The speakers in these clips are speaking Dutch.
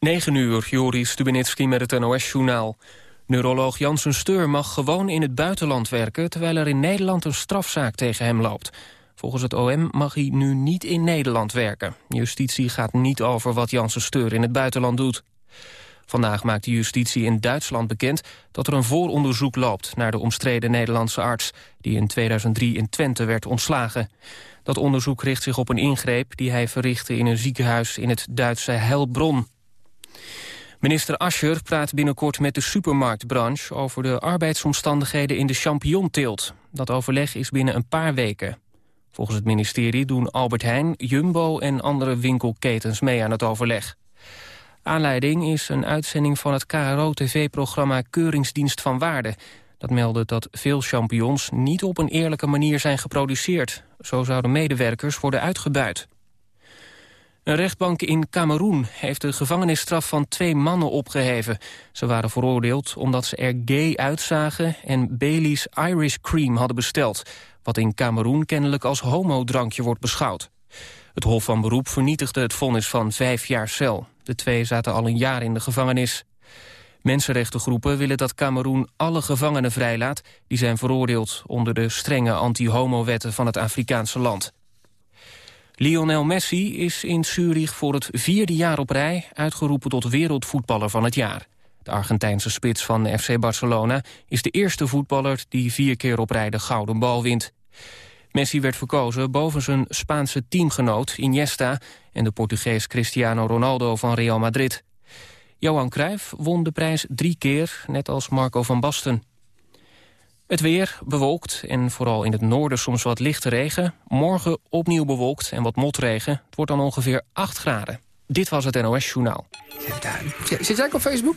9 uur, Joris Stubenitski met het NOS-journaal. Neuroloog Janssen Steur mag gewoon in het buitenland werken... terwijl er in Nederland een strafzaak tegen hem loopt. Volgens het OM mag hij nu niet in Nederland werken. Justitie gaat niet over wat Janssen Steur in het buitenland doet. Vandaag maakt de justitie in Duitsland bekend dat er een vooronderzoek loopt... naar de omstreden Nederlandse arts die in 2003 in Twente werd ontslagen. Dat onderzoek richt zich op een ingreep die hij verrichtte in een ziekenhuis in het Duitse Heilbronn. Minister Ascher praat binnenkort met de supermarktbranche... over de arbeidsomstandigheden in de champignonteelt. Dat overleg is binnen een paar weken. Volgens het ministerie doen Albert Heijn, Jumbo en andere winkelketens mee aan het overleg. Aanleiding is een uitzending van het KRO-tv-programma Keuringsdienst van Waarde. Dat meldde dat veel champignons niet op een eerlijke manier zijn geproduceerd. Zo zouden medewerkers worden uitgebuit. Een rechtbank in Cameroen heeft de gevangenisstraf van twee mannen opgeheven. Ze waren veroordeeld omdat ze er gay uitzagen en Bailey's Irish Cream hadden besteld... wat in Cameroen kennelijk als homodrankje wordt beschouwd. Het Hof van Beroep vernietigde het vonnis van vijf jaar cel. De twee zaten al een jaar in de gevangenis. Mensenrechtengroepen willen dat Cameroen alle gevangenen vrijlaat... die zijn veroordeeld onder de strenge anti-homo-wetten van het Afrikaanse land. Lionel Messi is in Zurich voor het vierde jaar op rij... uitgeroepen tot wereldvoetballer van het jaar. De Argentijnse spits van FC Barcelona is de eerste voetballer... die vier keer op rij de gouden bal wint. Messi werd verkozen boven zijn Spaanse teamgenoot Iniesta... en de Portugees Cristiano Ronaldo van Real Madrid. Johan Cruijff won de prijs drie keer, net als Marco van Basten. Het weer bewolkt en vooral in het noorden soms wat lichte regen. Morgen opnieuw bewolkt en wat motregen. Het wordt dan ongeveer 8 graden. Dit was het NOS Journaal. Zit jij op Facebook?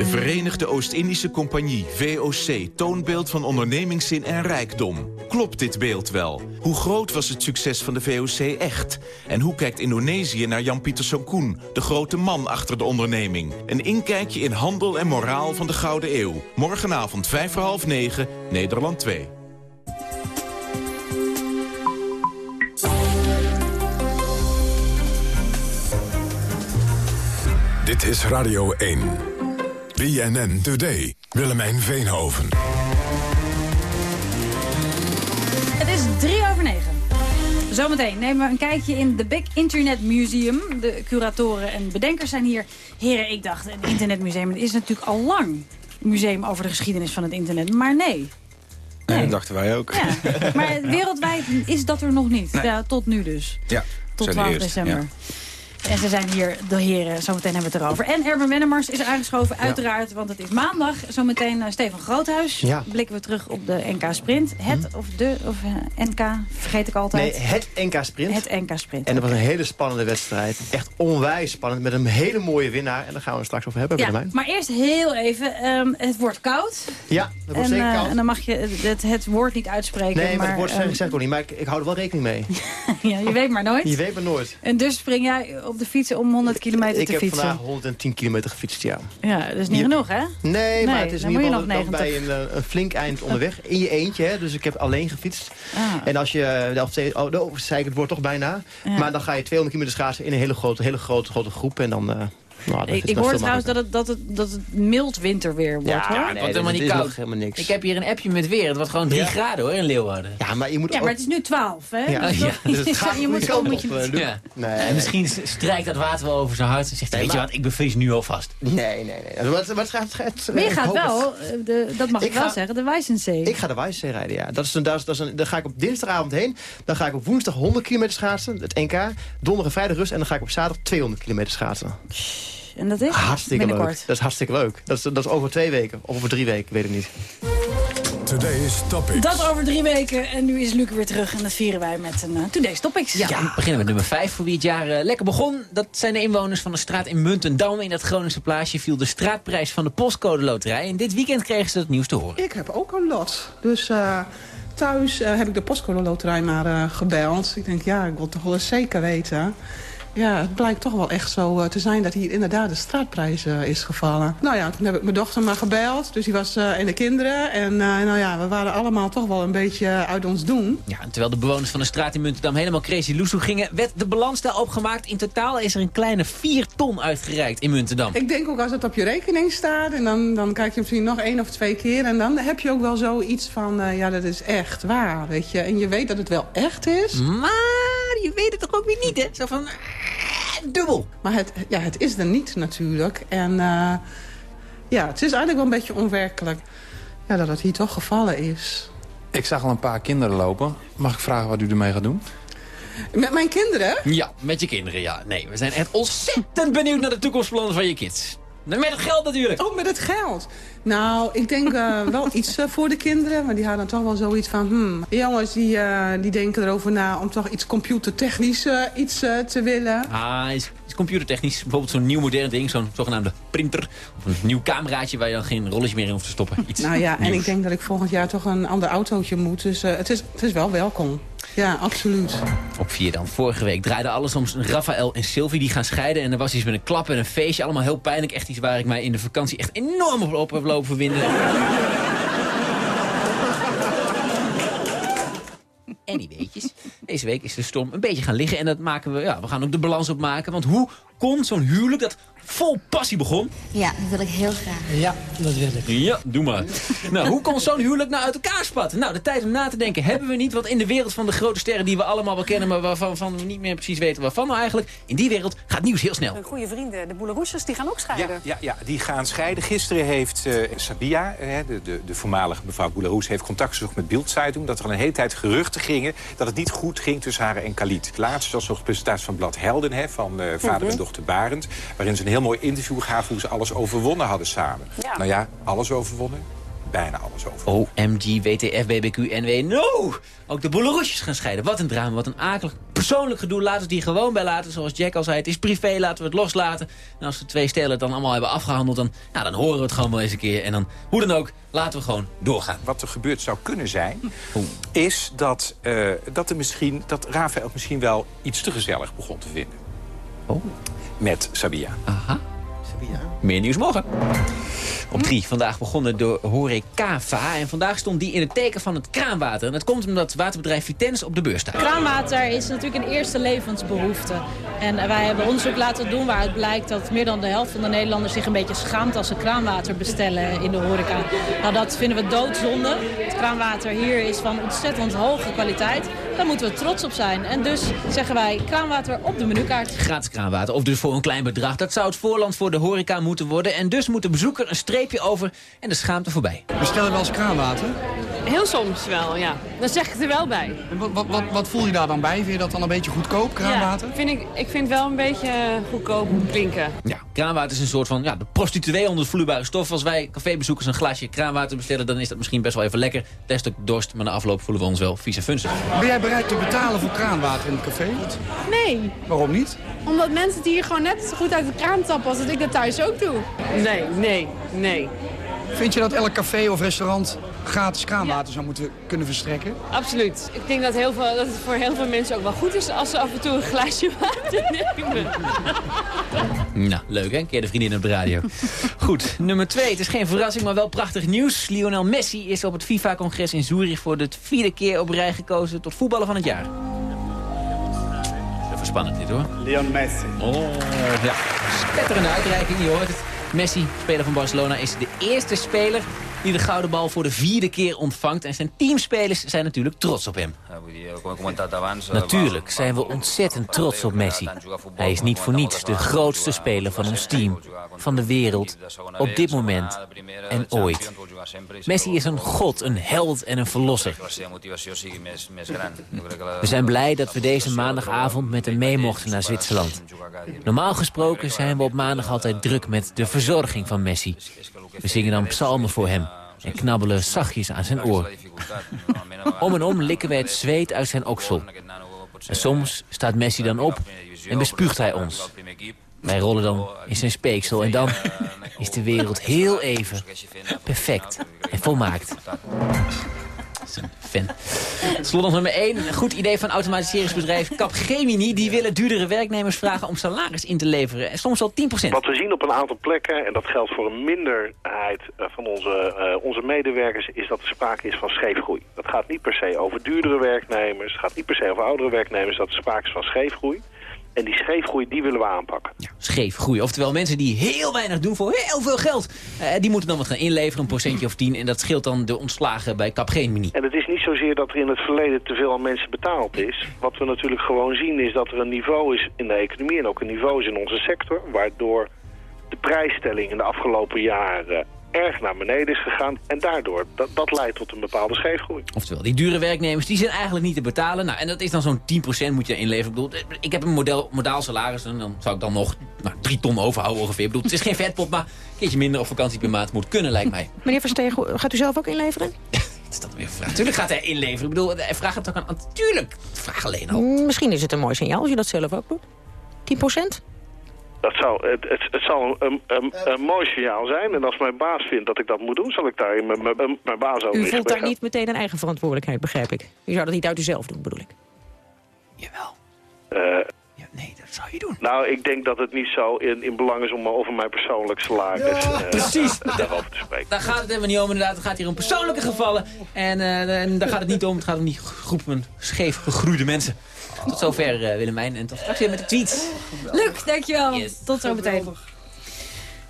De Verenigde Oost-Indische Compagnie, VOC, toonbeeld van ondernemingszin en rijkdom. Klopt dit beeld wel? Hoe groot was het succes van de VOC echt? En hoe kijkt Indonesië naar Jan-Pieter Sokoen, de grote man achter de onderneming? Een inkijkje in handel en moraal van de Gouden Eeuw. Morgenavond 5 voor half 9, Nederland 2. Dit is Radio 1. BNN Today. Willemijn Veenhoven. Het is drie over negen. Zometeen nemen we een kijkje in The Big Internet Museum. De curatoren en bedenkers zijn hier. Heren, ik dacht, een internetmuseum is natuurlijk al lang een museum over de geschiedenis van het internet. Maar nee. Nee, dat dachten wij ook. Ja, maar wereldwijd is dat er nog niet. Ja, tot nu dus. Ja, Tot zijn de 12 eerste, december. ja. En ze zijn hier, de heren, zometeen hebben we het erover. En Erben Wennemars is aangeschoven, uiteraard, want het is maandag. Zometeen uh, Stefan Groothuis. Ja. Blikken we terug op de NK Sprint. Het of de, of eh, NK, vergeet ik altijd. Nee, het NK Sprint. Het NK Sprint. En dat was een hele spannende wedstrijd. Echt onwijs spannend. Met een hele mooie winnaar. En daar gaan we het straks over hebben, ja, maar eerst heel even. ehm, het wordt koud. Ja, dat wordt En, zeker eh, koud. en dan mag je het, het woord niet uitspreken. Nee, maar het woord ehm, zeg, zeg ik ook niet. Maar ik, ik hou er wel rekening mee. ja, je weet maar nooit. Je weet maar nooit. En dus spring jij op de fiets om 100 kilometer Ik te heb fietsen. vandaag 110 kilometer gefietst, ja. Ja, dat is niet Je- genoeg, hè? Nee, maar het is geval nog je een, eh, een flink eind onderweg. In je eentje, hè. Dus ik heb alleen gefietst. Ah. En als je, zei- oh, nou, zei ik het woord toch bijna. Ja. Maar dan ga je 200 kilometer schaatsen in een hele grote, hele grote, grote groep. En dan... eh nou, Ik, veel trouwens dat het, dat, het, dat het mild winterweer wordt, Ja, hoor. nee, Het wordt dat helemaal niet is koud. nog helemaal niks. Ik heb hier een appje met weer. Het wordt gewoon 3 Ja. graden hoor in Leeuwarden. Ja, maar je moet Ja, ook... maar het is nu 12, hè? Ja, Dus ja, dus het gaat je moet moet je eh. Ja. Nee, en nee. misschien strijkt dat water wel over zijn hart en zegt hij, weet je maar- wat, ik bevries nu alvast. Nee, nee, nee. Wat, wat gaat, gaat, Maar je ik gaat het. wel, eh, de, dat mag ik, wel ga- zeggen, de Weissensee. Ik ga de Wijszee rijden, ja. Dat is een, dat is, dat is een, dan ga ik op dinsdagavond heen. Dan ga ik op woensdag 100 kilometer schaatsen, het NK. Donderdag en vrijdag rust. En dan ga ik op zaterdag 200 kilometer schaatsen. En dat is Hartstikke binnenkort. leuk. Dat is hartstikke leuk. Dat is, dat is over twee weken. Of over drie weken, weet ik niet. Today's Topics. Dat over drie weken. En nu is Luc weer terug. En dat vieren wij met een uh, Today's Topics. Ja, we beginnen met nummer 5 voor wie het jaar uh, lekker begon. Dat zijn de inwoners van de straat in Muntendam. In dat Groningse plaatsje viel de straatprijs van de postcode loterij. En dit weekend kregen ze het nieuws te horen. Ik heb ook een lot. Dus uh, thuis heb ik de postcode loterij maar gebeld. Ik denk, ja, ik wil toch wel eens zeker weten. Ja, het blijkt toch wel echt zo uh, te zijn dat hier inderdaad de straatprijs uh, is gevallen. Nou ja, toen heb ik mijn dochter maar gebeld. Dus die was uh, en de kinderen. En nou ja, we waren allemaal toch wel een beetje uit ons doen. Ja, en terwijl de bewoners van de straat in Muntendam helemaal crazy loesoe gingen... werd de balansstijl opgemaakt. In totaal is er een kleine 4 ton uitgereikt in Muntendam. Ik denk ook als het op je rekening staat... en dan, dan kijk je misschien nog één of twee keer... en dan heb je ook wel zoiets van, ja, dat is echt waar, weet je. En je weet dat het wel echt is. Maar je weet het toch ook weer niet, hè? Zo van dubbel. Maar het, ja, het is er niet natuurlijk. En uh, ja, het is eigenlijk wel een beetje onwerkelijk ja, dat het hier toch gevallen is. Ik zag al een paar kinderen lopen. Mag ik vragen wat u ermee gaat doen? Met mijn kinderen? Ja, met je kinderen, ja. Nee, we zijn echt ontzettend benieuwd naar de toekomstplannen van je kids. Met het geld natuurlijk. Oh, met het geld. Nou, ik denk uh, wel iets uh, voor de kinderen. Maar die hadden toch wel zoiets van... Hmm, jongens die, uh, die denken erover na om toch iets computertechnisch iets te willen. Ah, is, is computertechnisch. Bijvoorbeeld zo'n nieuw modern ding. Zo'n zogenaamde printer. Of een nieuw cameraatje waar je dan geen rolletje meer in hoeft te stoppen. Iets nou ja, nieuws. en ik denk dat ik volgend jaar toch een ander autootje moet. Dus het, is, het is wel welkom. Ja, absoluut. Op vier dan. Vorige week draaide alles om Rafael en Sylvie. Die gaan scheiden. En er was iets met een klap en een feestje. Allemaal heel pijnlijk. Echt iets waar ik mij in de vakantie echt enorm op heb lopen verwinden. Anyweetjes. Deze week is de storm een beetje gaan liggen. En dat maken we, ja, we gaan ook de balans opmaken. Want hoe kon zo'n huwelijk dat vol passie begon? Ja, dat wil ik heel graag. Ja, dat wil ik. Ja, doe maar. nou, hoe kon zo'n huwelijk nou uit elkaar spatten? Nou, de tijd om na te denken hebben we niet. Want in de wereld van de grote sterren die we allemaal wel kennen... maar waarvan van we niet meer precies weten waarvan nou eigenlijk... in die wereld gaat nieuws heel snel. Goede vrienden, de Boeleroesjes, die gaan ook scheiden. Ja, ja, ja, die gaan scheiden. Gisteren heeft uh, Sabia, uh, de, de, de voormalige mevrouw Boeleroes... heeft contact gezocht met Bildzeitung... dat er een hele tijd geruchten gingen dat het niet goed ging tussen haar en Khalid. Laatst was nog de presentatie van Blad Helden... Hè, van uh, vader en Mhm. dochter Barend... waarin ze een heel mooi interview gaven hoe ze alles overwonnen hadden samen. Ja. Nou ja, alles overwonnen? Bijna alles overwonnen. OMG, WTF, BBQ, NW, no! Ook de boeleroesjes gaan scheiden. Wat een drama, wat een akelig persoonlijk gedoe. Laten we die gewoon bij laten. Zoals Jack al zei, het is privé, laten we het loslaten. En als de twee stellen het dan allemaal hebben afgehandeld... dan, nou, dan horen we het gewoon wel eens een keer. En dan, hoe dan ook, laten we gewoon doorgaan. Wat er gebeurd zou kunnen zijn, is dat, uh, dat, er misschien, dat Rafael misschien wel iets te gezellig begon te vinden. Oh. Met Sabia. Aha. Meer nieuws morgen. Op drie, vandaag begonnen door Horecava. En vandaag stond die in het teken van het kraanwater. En dat komt omdat het waterbedrijf Vitens op de beurs staat. Kraanwater is natuurlijk een eerste levensbehoefte. En wij hebben onderzoek laten doen waaruit blijkt dat meer dan de helft van de Nederlanders zich een beetje schaamt als ze kraanwater bestellen in de horeca. Nou, dat vinden we doodzonde. Het kraanwater hier is van ontzettend hoge kwaliteit. Daar moeten we trots op zijn. En dus zeggen wij kraanwater op de menukaart. Gratis kraanwater, of dus voor een klein bedrag. Dat zou het voorland voor de horeca moeten worden. En dus moet de bezoeker een streepje over en de schaamte voorbij. Bestel je wel eens kraanwater? Heel soms wel, ja. Dan zeg ik het er wel bij. En wat, wat, wat, wat voel je daar dan bij? Vind je dat dan een beetje goedkoop, kraanwater? Ja, vind ik, ik vind het wel een beetje goedkoop klinken. Ja, kraanwater is een soort van ja, de prostituee onder de vloeibare stof. Als wij cafébezoekers een glaasje kraanwater bestellen... dan is dat misschien best wel even lekker. Test ook dorst, maar na afloop voelen we ons wel vieze funzig. Ben jij bereid te betalen voor kraanwater in het café? Nee. Waarom niet? Omdat mensen het hier gewoon net zo goed uit de kraan tappen als dat ik dat thuis ook doe. Nee, nee, nee. Vind je dat elk café of restaurant gratis kraanwater zou moeten kunnen verstrekken? Absoluut. Ik denk dat, heel veel, dat het voor heel veel mensen ook wel goed is als ze af en toe een glaasje water nemen. Nou, leuk hè? Een keer de vriendin op de radio. Goed, nummer twee. Het is geen verrassing, maar wel prachtig nieuws. Lionel Messi is op het FIFA-congres in Zurich voor de vierde keer op rij gekozen tot voetballer van het jaar. Even spannend dit hoor. Leon Messi. Oh, ja. Spetterende uitreiking, je hoort het. Messi, speler van Barcelona, is de eerste speler die de gouden bal voor de vierde keer ontvangt. En zijn teamspelers zijn natuurlijk trots op hem. Natuurlijk zijn we ontzettend trots op Messi. Hij is niet voor niets de grootste speler van ons team, van de wereld, op dit moment en ooit. Messi is een god, een held en een verlosser. We zijn blij dat we deze maandagavond met hem mee mochten naar Zwitserland. Normaal gesproken zijn we op maandag altijd druk met de verzorging van Messi. We zingen dan psalmen voor hem. en knabbelen zachtjes aan zijn oor. Om en om likken wij het zweet uit zijn oksel. En soms staat Messi dan op en bespuugt hij ons. Wij rollen dan in zijn speeksel en dan is de wereld heel even perfect en volmaakt. Fan. Slot nog nummer 1. Een goed idee van automatiseringsbedrijf Capgemini. Die willen duurdere werknemers vragen om salaris in te leveren. En soms al 10%. Wat we zien op een aantal plekken, en dat geldt voor een minderheid eh, van onze, uh, onze medewerkers, is dat er sprake is van scheefgroei. Dat gaat niet per se over duurdere werknemers, het gaat niet per se over oudere werknemers, dat er sprake is van scheefgroei. En die scheefgroei, die willen we aanpakken. Ja, scheefgroei. Oftewel mensen die heel weinig doen voor heel veel geld. Uh, die moeten dan wat gaan inleveren, een procentje of tien. En dat scheelt dan de ontslagen bij Capgemini. En het is niet zozeer dat er in het verleden te veel aan mensen betaald is. Wat we natuurlijk gewoon zien is dat er een niveau is in de economie... en ook een niveau is in onze sector... waardoor de prijsstelling in de afgelopen jaren erg naar beneden is gegaan. En daardoor, dat, dat leidt tot een bepaalde scheefgroei. Oftewel, die dure werknemers, die zijn eigenlijk niet te betalen. Nou, en dat is dan zo'n 10% moet je inleveren. Ik, bedoel, ik heb een model, modaal salaris en dan zou ik dan nog nou, drie ton overhouden ongeveer. Ik bedoel, het is geen vetpot, maar een keertje minder op vakantie per maand moet kunnen, lijkt mij. Meneer Verstegen, gaat u zelf ook inleveren? dat is dan weer vraag. Natuurlijk gaat hij inleveren. Ik bedoel, hij vraagt het ook aan... Natuurlijk, vraag alleen al. Misschien is het een mooi signaal als je dat zelf ook doet. 10%? Dat zou, het, het, het zal een, een, een, mooi signaal zijn. En als mijn baas vindt dat ik dat moet doen, zal ik daar mijn, mijn, mijn baas over U voelt daar niet meteen een eigen verantwoordelijkheid, begrijp ik. U zou dat niet uit uzelf doen, bedoel ik. Jawel. Uh, ja, nee, dat zou je doen. Nou, ik denk dat het niet zo in, in belang is om over mijn persoonlijk salaris ja. uh, Precies. daarover te spreken. Daar gaat het helemaal niet om, inderdaad. Het gaat hier om persoonlijke gevallen. En, uh, en daar gaat het niet om. Het gaat om die groepen scheef gegroeide mensen. Tot zover uh, Willemijn en tot straks weer met de tweets. Luc, dankjewel. Yes. Tot zo meteen.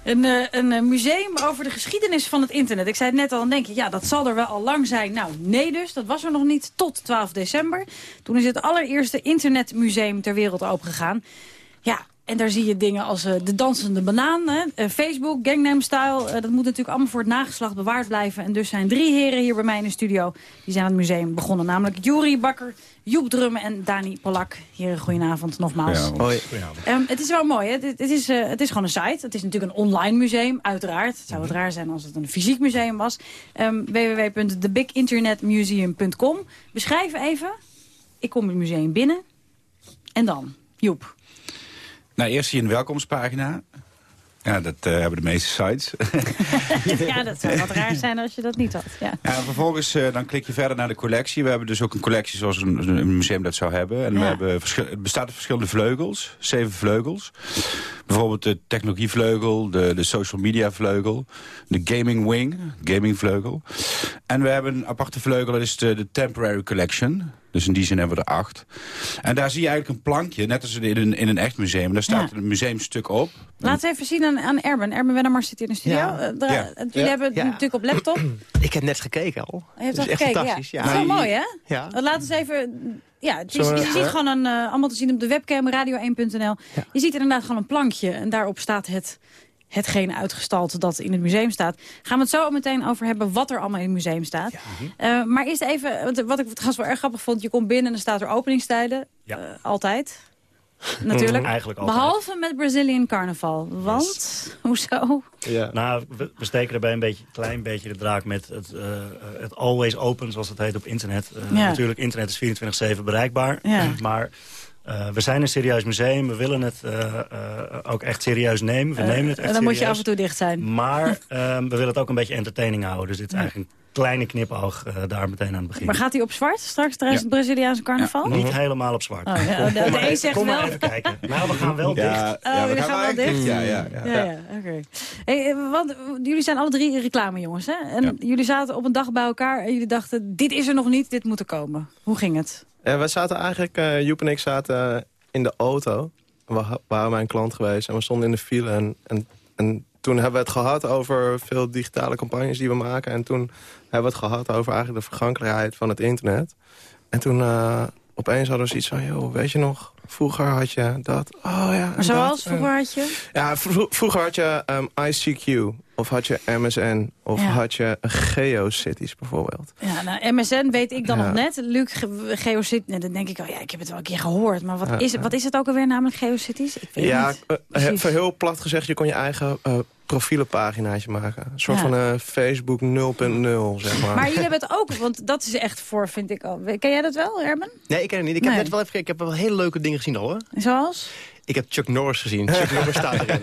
Een, uh, een museum over de geschiedenis van het internet. Ik zei het net al, dan denk je, ja, dat zal er wel al lang zijn. Nou, nee dus, dat was er nog niet tot 12 december. Toen is het allereerste internetmuseum ter wereld opengegaan. Ja, en daar zie je dingen als uh, de dansende banaan, hè? Uh, Facebook, Gangnam Style. Uh, dat moet natuurlijk allemaal voor het nageslacht bewaard blijven. En dus zijn drie heren hier bij mij in de studio. Die zijn aan het museum begonnen. Namelijk Juri Bakker, Joep Drummen en Dani Polak. Heren, goedenavond nogmaals. Ja, Hoi. Um, het is wel mooi, hè? Het, het, is, het is gewoon een site. Het is natuurlijk een online museum, uiteraard. Het zou het raar zijn als het een fysiek museum was. Um, www.thebiginternetmuseum.com Beschrijf even. Ik kom het museum binnen. En dan, Joep. Nou, eerst zie je een welkomstpagina. Ja, dat uh, hebben de meeste sites. ja, dat zou wat raar zijn als je dat niet had. Ja. ja vervolgens uh, dan klik je verder naar de collectie. We hebben dus ook een collectie zoals een, een museum dat zou hebben. En ja. we hebben het bestaat uit verschillende vleugels. Zeven vleugels. Bijvoorbeeld de technologievleugel, de, de social media vleugel, de gaming wing, gaming vleugel. En we hebben een aparte vleugel, dat is de, de temporary collection. Dus in die zin hebben we er acht. En daar zie je eigenlijk een plankje, net als in een, in een echt museum. Daar staat ja. een museumstuk op. Laat even zien aan, aan Erben. Erben Wennemars zit hier in de studio. Ja. Uh, daar, ja. Jullie hebben het natuurlijk op laptop. Ik heb net gekeken al. Je hebt dat is echt gekeken, fantastisch. Ja. Dat is wel mooi, hè? Ja. Laat eens even... Ja, het is, je ziet gewoon een, uh, allemaal te zien op de webcam, radio1.nl. Je ziet inderdaad gewoon een plankje. En daarop staat het hetgene uitgestald dat in het museum staat. Gaan we het zo meteen over hebben wat er allemaal in het museum staat. Ja. Uh, maar eerst even, wat ik het wel erg grappig vond. Je komt binnen en er staat er openingstijden. Ja. Uh, altijd. Natuurlijk. Eigenlijk altijd. Behalve met Brazilian Carnaval. Want, yes. hoezo? Ja. Nou, we, we, steken erbij een beetje, klein beetje de draak met het, uh, het always open, zoals het heet op internet. Ja. Natuurlijk, internet is 24-7 bereikbaar. Ja. Maar uh, we zijn een serieus museum. We willen het uh, uh, ook echt serieus nemen. We nemen het echt En dan serieus. moet je af en toe dicht zijn. Maar we willen het ook een beetje entertaining houden. Dus dit is eigenlijk een kleine knipoog daar meteen aan het begin. Maar gaat hij op zwart straks tijdens ja. het Braziliaanse carnaval? Ja, niet helemaal op zwart. Oh, ja. De, de een zegt Kom wel. maar even kijken. Nou, we gaan wel ja, dicht. Ja, we, we gaan, gaan wel dicht? Ja, ja, ja. ja, ja. Okay. Hey, want jullie zijn alle drie reclamejongens, hè? En jullie zaten op een dag bij elkaar en jullie dachten... dit is er nog niet, dit moet er komen. Hoe ging het? Ja, wij zaten eigenlijk, uh, Joep en ik zaten in de auto. We waren mijn klant geweest en we stonden in de file. En, en, en toen hebben we het gehad over veel digitale campagnes die we maken. En toen hebben we het gehad over eigenlijk de vergankelijkheid van het internet. En toen uh, opeens hadden we zoiets van, joh, weet je nog... Vroeger had je dat. Oh ja. Maar zoals, dat, vroeger had je? Ja, vro- vroeger had je ehm, ICQ. Of had je MSN. Of Ja. had je GeoCities bijvoorbeeld. Ja, nou, MSN weet ik dan Ja. nog net. Luc, Ge- GeoCit, nee, dan denk ik al, ja, ik heb het wel een keer gehoord. Maar wat, Ja, is, wat is het ook alweer namelijk, GeoCities? Ik weet Ja, niet. eh, heel plat gezegd, je kon je eigen eh profielenpaginaatje maken. Een soort Ja. van eh, Facebook 0.0, zeg maar. Maar jullie hebben het ook, want dat is echt voor, vind ik al. Ken jij dat wel, Herman? Nee, ik ken het niet. Ik heb Nee. net wel even gekeken. Ik heb wel hele leuke dingen gezien al, hoor. Zoals? Ik heb Chuck Norris gezien. Chuck Norris staat erin.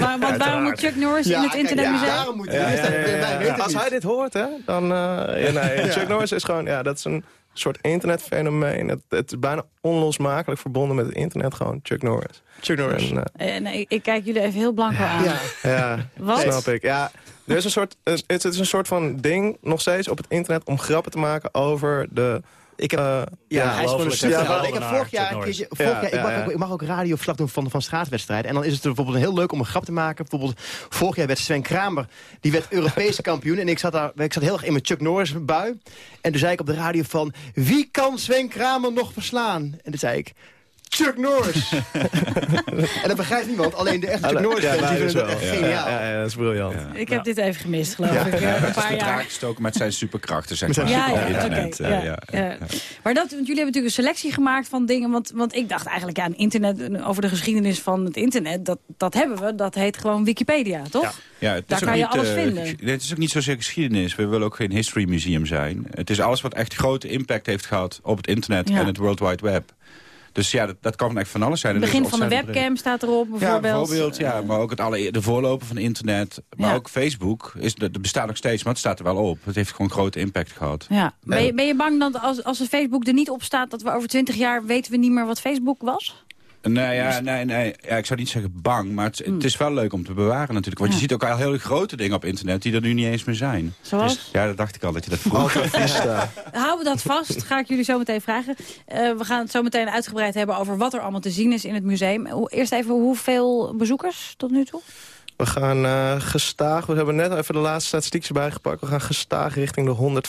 Waar, want waarom moet Chuck Norris in het internetmuseum? Ja, daarom moet Ja, ja, ja, ja. Wij weten het Als hij dit hoort, hè, dan... eh, ja, nee, Ja. Chuck Norris is gewoon... Ja, dat is een soort internetfenomeen. Het, het is bijna onlosmakelijk verbonden met het internet. Gewoon Chuck Norris. Chuck Norris. En, eh, Eh, nee, ik kijk jullie even heel blanco aan. ja, Wat? snap ik. Ja, er is een soort, het het is een soort van ding nog steeds op het internet... om grappen te maken over de... Ik heb, eh, Ja, hij is gewoon een ja, ja, wel- Ik heb vorig jaar een keertje... Vorig Ja, jaar, ik, mag ook, ik mag ook radioverslag doen van, van straatwedstrijden. En dan is het bijvoorbeeld heel leuk om een grap te maken. Bijvoorbeeld, vorig jaar werd Sven Kramer, die werd Europese kampioen. En ik zat, daar, ik zat heel erg in mijn Chuck Norris bui. En toen zei ik op de radio van... Wie kan Sven Kramer nog verslaan? En toen zei ik... Chuck Norris. en dat begrijpt niemand. Alleen de echte Chuck Norris Ja, fans vinden het echt Ja, geniaal. Ja, ja, dat is briljant. Ik heb dit even gemist, geloof Ja. ik. Ja, eh, Een paar jaar. met zijn superkrachten, zeg maar. zijn Ja, op ja, Eh. Maar dat, want jullie hebben natuurlijk een selectie gemaakt van dingen. Want, want ik dacht eigenlijk, ja, een internet, over de geschiedenis van het internet, dat, dat hebben we. Dat heet gewoon Wikipedia, toch? Ja, het Daar is kan je niet, alles eh, vinden. het is ook niet zozeer geschiedenis. We willen ook geen history museum zijn. Het is alles wat echt grote impact heeft gehad op het internet Ja. en het World Wide Web. Dus ja, dat, dat kan echt van alles zijn. Het begin van de webcam staat erop, Ja, bijvoorbeeld. bijvoorbeeld, ja, maar ook het alle, de voorloper van internet. Maar Ja. ook Facebook, is, dat bestaat nog steeds, maar het staat er wel op. Het heeft gewoon grote impact gehad. Ja. Ben, je, ben je bang dat als, als Facebook er niet op staat... dat we over twintig jaar weten we niet meer wat Facebook was? Nee, ja, nee, nee ja, ik zou niet zeggen bang, maar het, het is wel leuk om te bewaren natuurlijk. Want Hmm. Ja. je ziet ook al hele grote dingen op internet die er nu niet eens meer zijn. Zoals? Ja, dat dacht ik al dat je dat vroeg. Houden we dat vast, ga ik jullie zo meteen vragen. Eh, we gaan het zo meteen uitgebreid hebben over wat er allemaal te zien is in het museum. Hoe- Eerst even hoeveel bezoekers tot nu toe? We gaan eh, gestaag, we hebben net even de laatste statistiek erbij gepakt. We gaan gestaag richting de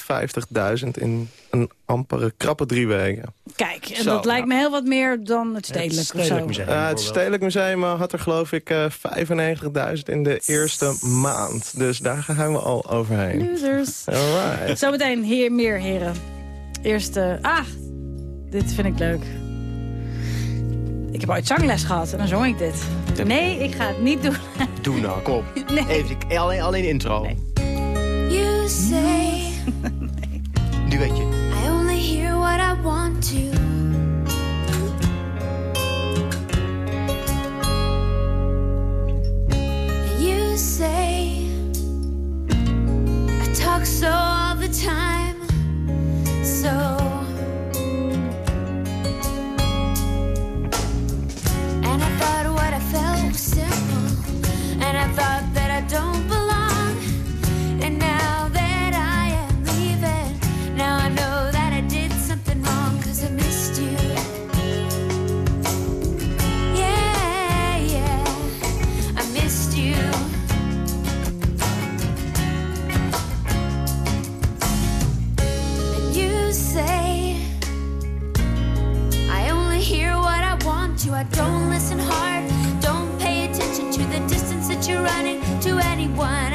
150.000 in een ampere krappe drie weken. Kijk, en Zo, dat lijkt me heel wat meer dan het stedelijk. Eh, het Stedelijk Museum eh, had er geloof ik eh 95.000 in de eerste maand. Dus daar gaan we al overheen. Losers. Alright. Zometeen heer, meer heren. Eerst, eh, ah, dit vind ik leuk. Ik heb ooit zangles gehad en dan zong ik dit. Nee, ik ga het niet doen. Doe nou, kom. Nee. Even, alleen, alleen intro. You say Duetje. I only hear what I want to. You say I talk so all the time, so. Thought what I felt was simple, and I thought that I don't belong. And now that I am leaving, now I know that I did something wrong, cause I missed you. Yeah, yeah, I missed you. And you say, I only hear what I want to. I don't to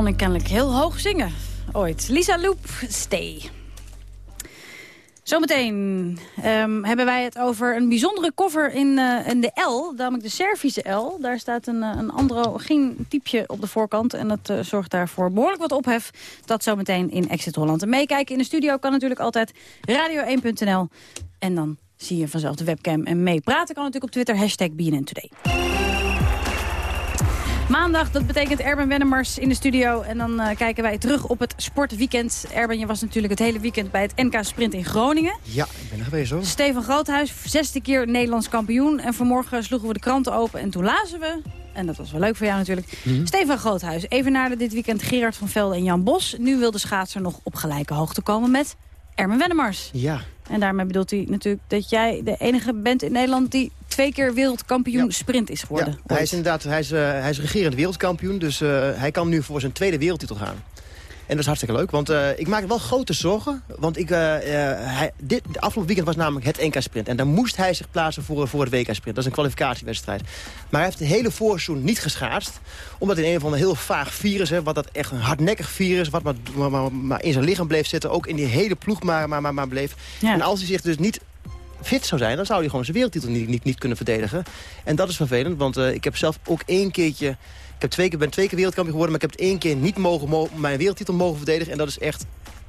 kon ik kennelijk heel hoog zingen. Ooit. Lisa Loep, Stay. Zometeen ehm, hebben wij het over een bijzondere cover in, eh, in de L. Namelijk de Servische L. Daar staat een, eh, een androgyn typje op de voorkant. En dat eh, zorgt daarvoor behoorlijk wat ophef. Dat zometeen in Exit Holland. En meekijken in de studio kan natuurlijk altijd radio1.nl. En dan zie je vanzelf de webcam. En meepraten kan natuurlijk op Twitter. Hashtag BNN Today. Maandag, dat betekent Erben Wennemars in de studio. En dan eh, kijken wij terug op het sportweekend. Erben, je was natuurlijk het hele weekend bij het NK Sprint in Groningen. Ja, ik ben er geweest hoor. Stefan Groothuis, zesde keer Nederlands kampioen. En vanmorgen sloegen we de kranten open en toen lazen we... en dat was wel leuk voor jou natuurlijk... Mhm. Stefan Groothuis, evenaarde dit weekend Gerard van Velde en Jan Bos. Nu wil de schaatser nog op gelijke hoogte komen met Erben Wennemars. Ja. En daarmee bedoelt hij natuurlijk dat jij de enige bent in Nederland... die twee keer wereldkampioen sprint is geworden. Ja, hij is inderdaad hij is, eh, hij is regerend wereldkampioen. Dus eh, hij kan nu voor zijn tweede wereldtitel gaan. En dat is hartstikke leuk, want eh, ik maak wel grote zorgen. Want ik, eh, eh, hij, dit, de afgelopen weekend was namelijk het NK-sprint. En dan moest hij zich plaatsen voor, voor het WK-sprint. Dat is een kwalificatiewedstrijd. Maar hij heeft het hele voorseizoen niet geschaatst. Omdat in een of ander heel vaag virus, hè, wat dat echt een hardnekkig virus... wat maar, maar, maar, maar in zijn lichaam bleef zitten, ook in die hele ploeg maar, maar, maar, maar bleef. En als hij zich dus niet fit zou zijn, dan zou hij gewoon zijn wereldtitel niet, niet, niet kunnen verdedigen. En dat is vervelend, want ik heb zelf ook één keertje... Ik heb twee keer, ben twee keer wereldkampioen geworden, maar ik heb het één keer niet mogen, mo- mijn wereldtitel mogen verdedigen. En dat is echt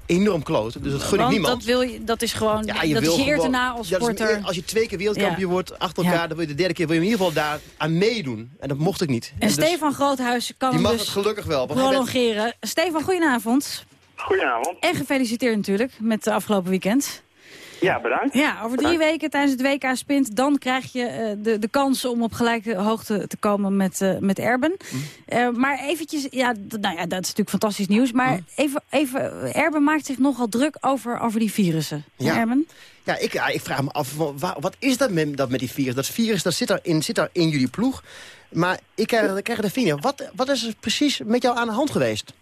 enorm kloten. Dus dat gun ik Want niemand. dat, wil je, dat is gewoon, Ja, dat wil is je eer te gewoon- na als Ja, dat is een sporter. eer- als je twee keer wereldkampioen Ja. wordt achter elkaar... Ja. dan wil je de derde keer wil je in ieder geval daar aan meedoen. En dat mocht ik niet. En dus Stefan Groothuis kan die mag dus het gelukkig wel. bent- prolongeren. Stefan, goedenavond. Goedenavond. En gefeliciteerd natuurlijk met het afgelopen weekend. Ja, bedankt. Ja, over drie weken tijdens het WK Sprint... dan krijg je eh, de, de kans om op gelijke hoogte te komen met, eh, met Erben. Hm. Eh, maar eventjes, ja, nou ja, dat is natuurlijk fantastisch nieuws. Maar Hm. even, even, Erben maakt zich nogal druk over, over die virussen. Ja. Erben? Ja, ik, ik vraag me af, wa- wa- wat is dat met, dat met die virus? Dat virus dat zit, er in, zit er in jullie ploeg. Maar ik krijg, ik krijg de vinger. Wat, wat is er precies met jou aan de hand geweest?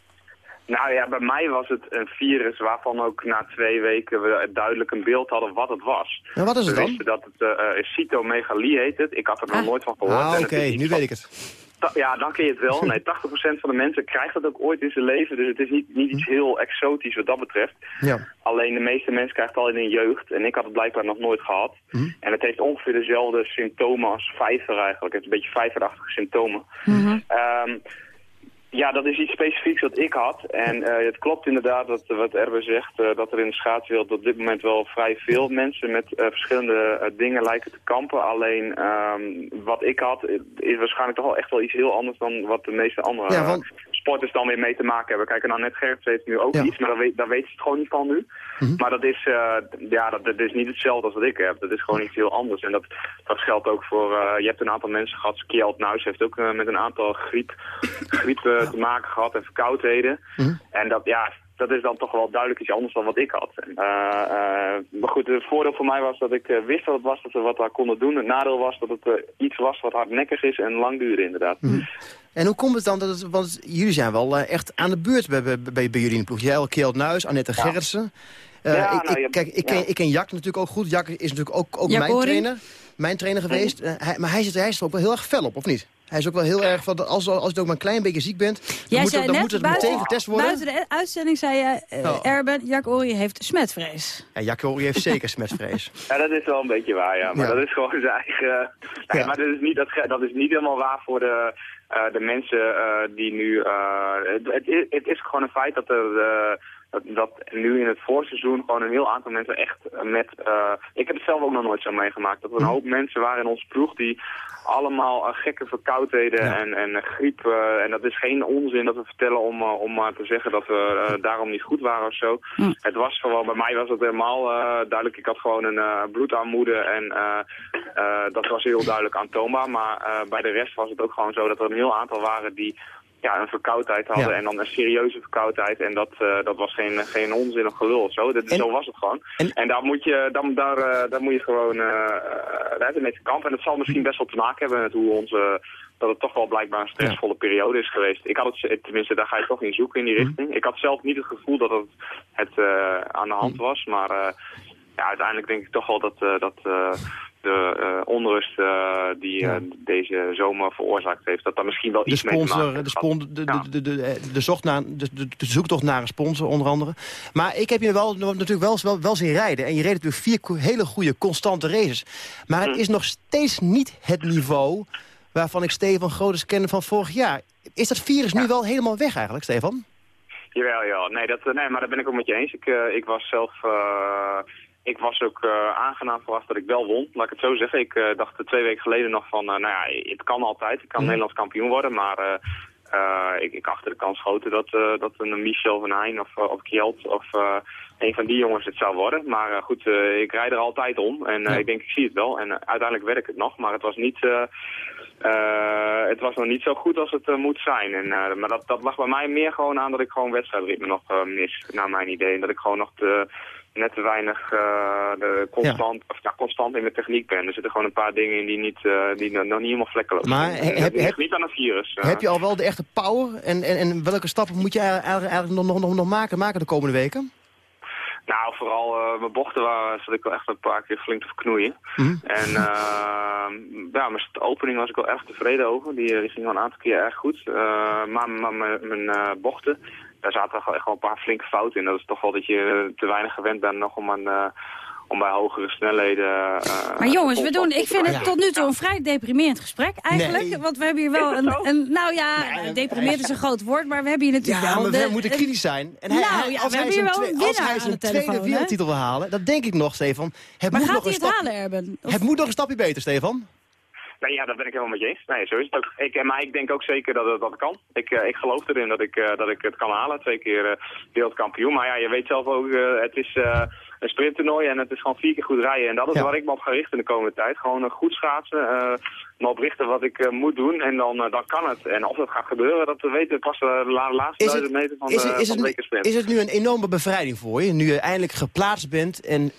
Nou ja, bij mij was het een virus waarvan ook na twee weken we duidelijk een beeld hadden wat het was. En wat is het we dan? dat het eh, eh, cytomegalie heet het. Ik had er nog nooit van gehoord. Ah, En oké, nu weet ik het. Ja, dan ken je het wel. Nee, 80% van de mensen krijgt dat ook ooit in zijn leven. Dus het is niet, niet iets heel exotisch wat dat betreft. Ja. Alleen de meeste mensen krijgen het al in hun jeugd. En ik had het blijkbaar nog nooit gehad. Hm. En het heeft ongeveer dezelfde symptomen als vijver eigenlijk. Het is een beetje vijverachtige symptomen. Ehm, ja, dat is iets specifieks wat ik had. En eh, het klopt inderdaad wat, wat Erbe zegt, eh, dat er in de schaatswereld op dit moment wel vrij veel mensen met eh, verschillende dingen lijken te kampen. Alleen ehm, wat ik had, is waarschijnlijk toch wel echt wel iets heel anders dan wat de meeste andere Ja, want- sporters dan weer mee te maken hebben. Kijk, en Annette Gerrits heeft nu ook Ja. iets, maar daar weet, daar weet ze het gewoon niet van nu. Mhm. Maar dat is, eh, ja, dat, dat is niet hetzelfde als wat ik heb. Dat is gewoon iets heel anders. En dat, dat geldt ook voor, eh, je hebt een aantal mensen gehad, Kjeld Nuis heeft ook eh, met een aantal griep, griep te maken gehad en verkoudheden. Mhm. En dat, ja, dat is dan toch wel duidelijk iets anders dan wat ik had. En, eh, eh, maar goed, het voordeel voor mij was dat ik eh, wist wat het was, dat we wat daar konden doen. Het nadeel was dat het eh, iets was wat hardnekkig is en lang duurde inderdaad. En hoe komt het dan dat het... Want jullie zijn wel echt aan de beurt bij, bij, bij, bij jullie in de ploeg. Jij, al Kjeld Nuis, Annette Ja. Gerritsen. Eh, Ja, ik, nou, ik- je- kijk, ik ken, ja. ik ken Jack natuurlijk ook goed. Jack is natuurlijk ook, ook Jack mijn Oring? trainer. Mijn trainer geweest. Eh, hij, maar hij, zit, hij is er ook wel heel erg fel op, of niet? Hij is ook wel heel erg van, als, als je ook maar een klein beetje ziek bent... dan Jij moet, zei het- dan net, moet het buiten, meteen getest worden. buiten de uitzending zei je, eh, Oh. Erben, Jack Orie heeft smetvrees. Ja, Jack Oring heeft zeker smetvrees. Ja, dat is wel een beetje waar, ja. Maar Ja. dat is gewoon zijn eigen... Nee, Ja. maar dat is, niet, dat, dat is niet helemaal waar voor de, eh, de mensen eh, die nu... eh, het, het, is, het is gewoon een feit dat er... eh, dat, dat nu in het voorseizoen gewoon een heel aantal mensen echt met... eh, ik heb het zelf ook nog nooit zo meegemaakt. Dat er een hoop mensen waren in onze ploeg die allemaal eh, gekke verkoudheden en, en eh, griep... eh, en dat is geen onzin dat we vertellen om, eh, om maar te zeggen dat we eh, daarom niet goed waren of zo. Het was gewoon, bij mij was het helemaal eh, duidelijk. Ik had gewoon een eh, bloedarmoede en eh, eh, dat was heel duidelijk aantoonbaar. Maar eh, bij de rest was het ook gewoon zo dat er een heel aantal waren die ja, een verkoudheid hadden Ja. en dan een serieuze verkoudheid. En dat, eh, dat was geen, geen onzin of gelul of zo. Dat, zo was het gewoon. En, daar, moet je, dan, daar, eh, daar moet je gewoon, eh, daar heb je mee te kampen. En dat zal misschien best wel te maken hebben met hoe onze, dat het toch wel blijkbaar een stressvolle periode is geweest. Ik had het, tenminste, daar ga je toch in zoeken in die richting. Ik had zelf niet het gevoel dat het, het aan de hand was, maar ja, uiteindelijk denk ik toch wel dat, dat de eh, onrust eh, die eh, deze zomer veroorzaakt heeft, dat daar misschien wel De iets mee te maken sponsor, heeft de, gehad. spon, de, de, de, de, de, zocht naar, de, zoektocht naar een sponsor onder andere. Maar ik heb je wel, natuurlijk wel, wel, wel zien rijden. En je reed natuurlijk vier hele goede, constante races. Maar Hm. het is nog steeds niet het niveau waarvan ik Stefan Grotes kende van vorig jaar. Is dat virus nu wel helemaal weg eigenlijk, Stefan? Jawel, ja. Nee, dat, nee, maar daar ben ik ook met je eens. Ik, ik was zelf... ik was ook eh, aangenaam verrast dat ik wel won, laat ik het zo zeggen. Ik eh, dacht twee weken geleden nog van, eh, nou ja, het kan altijd. Ik kan Nederlands kampioen worden, maar ik, ik achter de kans groter dat, dat een Michel van Heijn of, of Kjeld of een van die jongens het zou worden. Maar goed, ik rijd er altijd om en ik denk, ik zie het wel. En uiteindelijk werkt het nog, maar het was niet... het was nog niet zo goed als het moet zijn. En, maar dat, dat lag bij mij meer gewoon aan dat ik gewoon wedstrijdritme nog mis, naar mijn idee. En dat ik gewoon nog te, net te weinig eh, de constant, of, ja, constant in de techniek ben. Er zitten gewoon een paar dingen in die, niet, eh, die nog niet helemaal vlekkeloos Maar zijn. he- En heb- niet aan het virus. eh. Heb je al wel de echte power? En, en, en welke stappen moet je eigenlijk, eigenlijk nog, nog, nog, nog maken, maken de komende weken? Nou, vooral eh, mijn bochten waar zat ik wel echt een paar keer flink te verknoeien. Mhm. En eh, ja, mijn opening was ik wel erg tevreden over. Die, eh, die ging wel een aantal keer erg goed. Eh, maar maar mijn, mijn eh, bochten, daar zaten echt wel een paar flinke fouten in. Dat is toch wel dat je te weinig gewend bent nog om, aan, eh, om bij hogere snelheden... eh, Maar jongens, we doen, ik vind het tot nu toe een vrij deprimerend gesprek eigenlijk. Nee. Want we hebben hier wel een, een... Nou ja, deprimerend is een groot woord, maar we hebben hier natuurlijk Ja, wel... maar de- we moeten kritisch zijn. En hij, Nou hij- ja, als, we hij zijn als hij zijn de tweede wereldtitel wil halen, dat denk ik nog, Stefan. Het Maar moet gaat nog hij een het stap- halen, Erben? Of- Het moet nog een stapje beter, Stefan. Nee, ja, dat ben ik helemaal met je eens. Nee, zo is het ook. Ik, eh, maar ik denk ook zeker dat het, dat kan. Ik, eh, ik geloof erin dat ik, eh, dat ik het kan halen. Twee keer wereldkampioen. Maar ja, je weet zelf ook, het is een sprinttoernooi en het is gewoon vier keer goed rijden. En dat is Ja. waar ik me op ga richten de komende tijd. Gewoon goed schaatsen, me op richten wat ik moet doen en dan, dan kan het. En of dat gaat gebeuren, dat weten we pas eh, de la- laatste Is duizend het, meter van is, de, is, van het, is het nu een enorme bevrijding voor je? Nu je eindelijk geplaatst bent en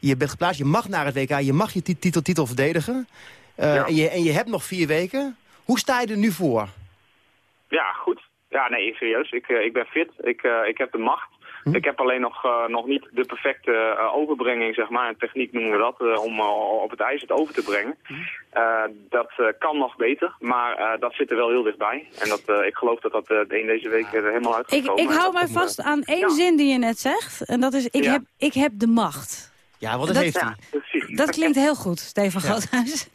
je bent geplaatst, je mag naar het WK, je mag je ti- titel, titel verdedigen. Eh, Ja. en, je, en je hebt nog vier weken. Hoe sta je er nu voor? Ja, goed. Ja, nee, serieus. Ik, eh, ik ben fit. Ik, eh, ik heb de macht. Hm? Ik heb alleen nog, eh, nog niet de perfecte overbrenging, zeg maar. En techniek noemen we dat, om op het ijs het over te brengen. Hm? Eh, dat eh, kan nog beter, maar eh, dat zit er wel heel dichtbij. En dat, eh, ik geloof dat dat eh, in deze week er helemaal uit gaat Ik, komen. ik En hou mij vast aan één zin die je net zegt. En dat is, ik, Ja. heb, ik heb de macht. Ja, dat, Dat- heeft hij. Ja. Dat klinkt heel goed, Stefan Groothuis.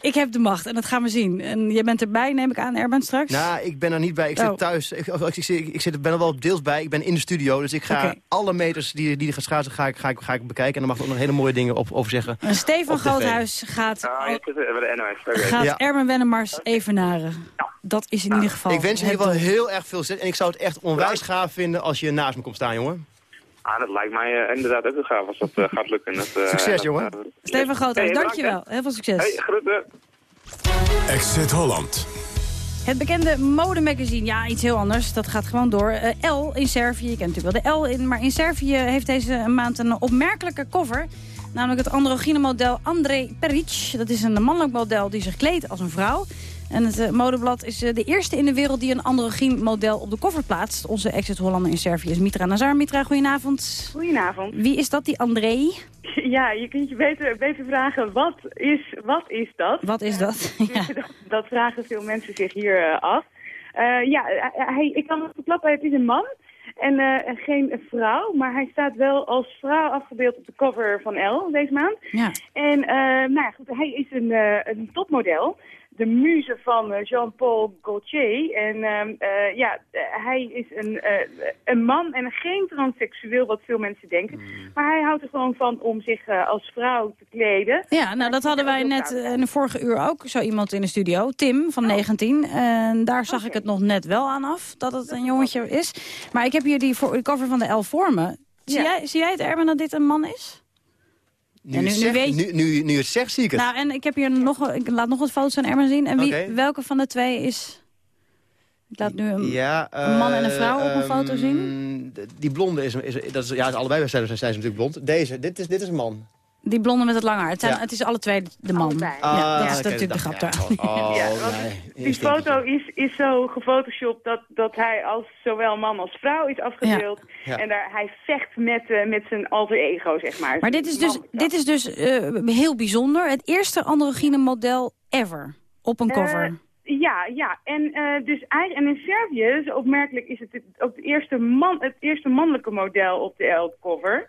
Ik heb de macht en dat gaan we zien. En jij bent erbij, neem ik aan, Erben, straks? Nou, ik ben er niet bij. Ik zit Oh. thuis. Ik, ik, ik, zit- ik zit ben er wel op deels bij. Ik ben in de studio. Dus ik ga alle meters die, die er gaat schaatsen, ga ik, ga, ik, ga ik bekijken. En dan mag ik ook nog hele mooie dingen op, over zeggen. En Stefan. Groothuis gaat, Ah, er de NOS. Gaat Ja. Erben Wennemars evenaren. Dat is in ieder geval Ik wens je in ieder geval heel erg veel zin. En ik zou het echt onwijs gaaf vinden als je naast me komt staan, jongen. Ah, dat lijkt mij eh, inderdaad ook heel gaaf als dat eh, gaat lukken. Dat, eh, Succes, dat, jongen. eh, Stefan Groothuis, Hey, dankjewel. Heel veel succes. Hey, groeten. Exit Holland. Het bekende modemagazine, ja, iets heel anders. Dat gaat gewoon door. Eh, L in Servië, je kent natuurlijk wel de L in... maar in Servië heeft deze maand een opmerkelijke cover. Namelijk het androgyne model André Peric. Dat is een mannelijk model die zich kleedt als een vrouw. En het eh, modeblad is eh, de eerste in de wereld die een androgyn model op de cover plaatst. Onze exit-Hollander in Servië is Mitra Nazar. Mitra, goedenavond. Goedenavond. Wie is dat, die André? Ja, je kunt je beter, beter vragen, wat is, wat is dat? Wat is dat? ja. dat? Dat vragen veel mensen zich hier eh, af. Eh, ja, hij- ik kan het verklappen, het is een man en eh, geen vrouw. Maar hij staat wel als vrouw afgebeeld op de cover van Elle deze maand. Ja. En eh, nou ja, goed, hij is een, eh, een topmodel. De muze van eh, Jean-Paul Gaultier. En ehm, eh, ja, eh, hij is een, eh, een man en geen transseksueel, wat veel mensen denken. Maar hij houdt er gewoon van om zich eh, als vrouw te kleden. Ja, nou dat hadden wij net in de vorige uur ook. Zo iemand in de studio, Tim van 19. En daar zag ik het nog net wel aan af, dat het een jongetje is. Maar ik heb hier die voor- cover van de L voor me. Zie, Ja. jij, zie jij het, Erben, dat dit een man is? Nu, Ja, nu- het nu zegt- weet je- nu, nu, nu je het zegt, zie ik het. Nou, en ik heb hier nog, ik laat nog wat foto's van Erben zien. En wie, welke van de twee is... Ik laat nu een, ja, een man en een vrouw op een ehm, foto zien. Die blonde is, is, dat is ja, allebei zijn, zijn ze natuurlijk blond. Deze, dit is, dit is een man. Die blonde met het lange haar. Het, zijn, Ja. het is alle twee de man. Ja, dat Ah, is oké, natuurlijk de dat grap daar. ja. Oh, Ja, want nee. Die foto is, is zo gefotoshopt dat, dat hij als zowel man als vrouw is afgebeeld. Ja. Ja. En daar, hij vecht met, eh, met zijn alter ego, zeg maar. Maar dit is dus, dit is dus eh, heel bijzonder. Het eerste androgyne model ever op een cover. Eh, ja, ja. En, eh, dus eigenlijk, en in Servië, opmerkelijk, is het het- ook het eerste, man, het eerste mannelijke model op de L-cover.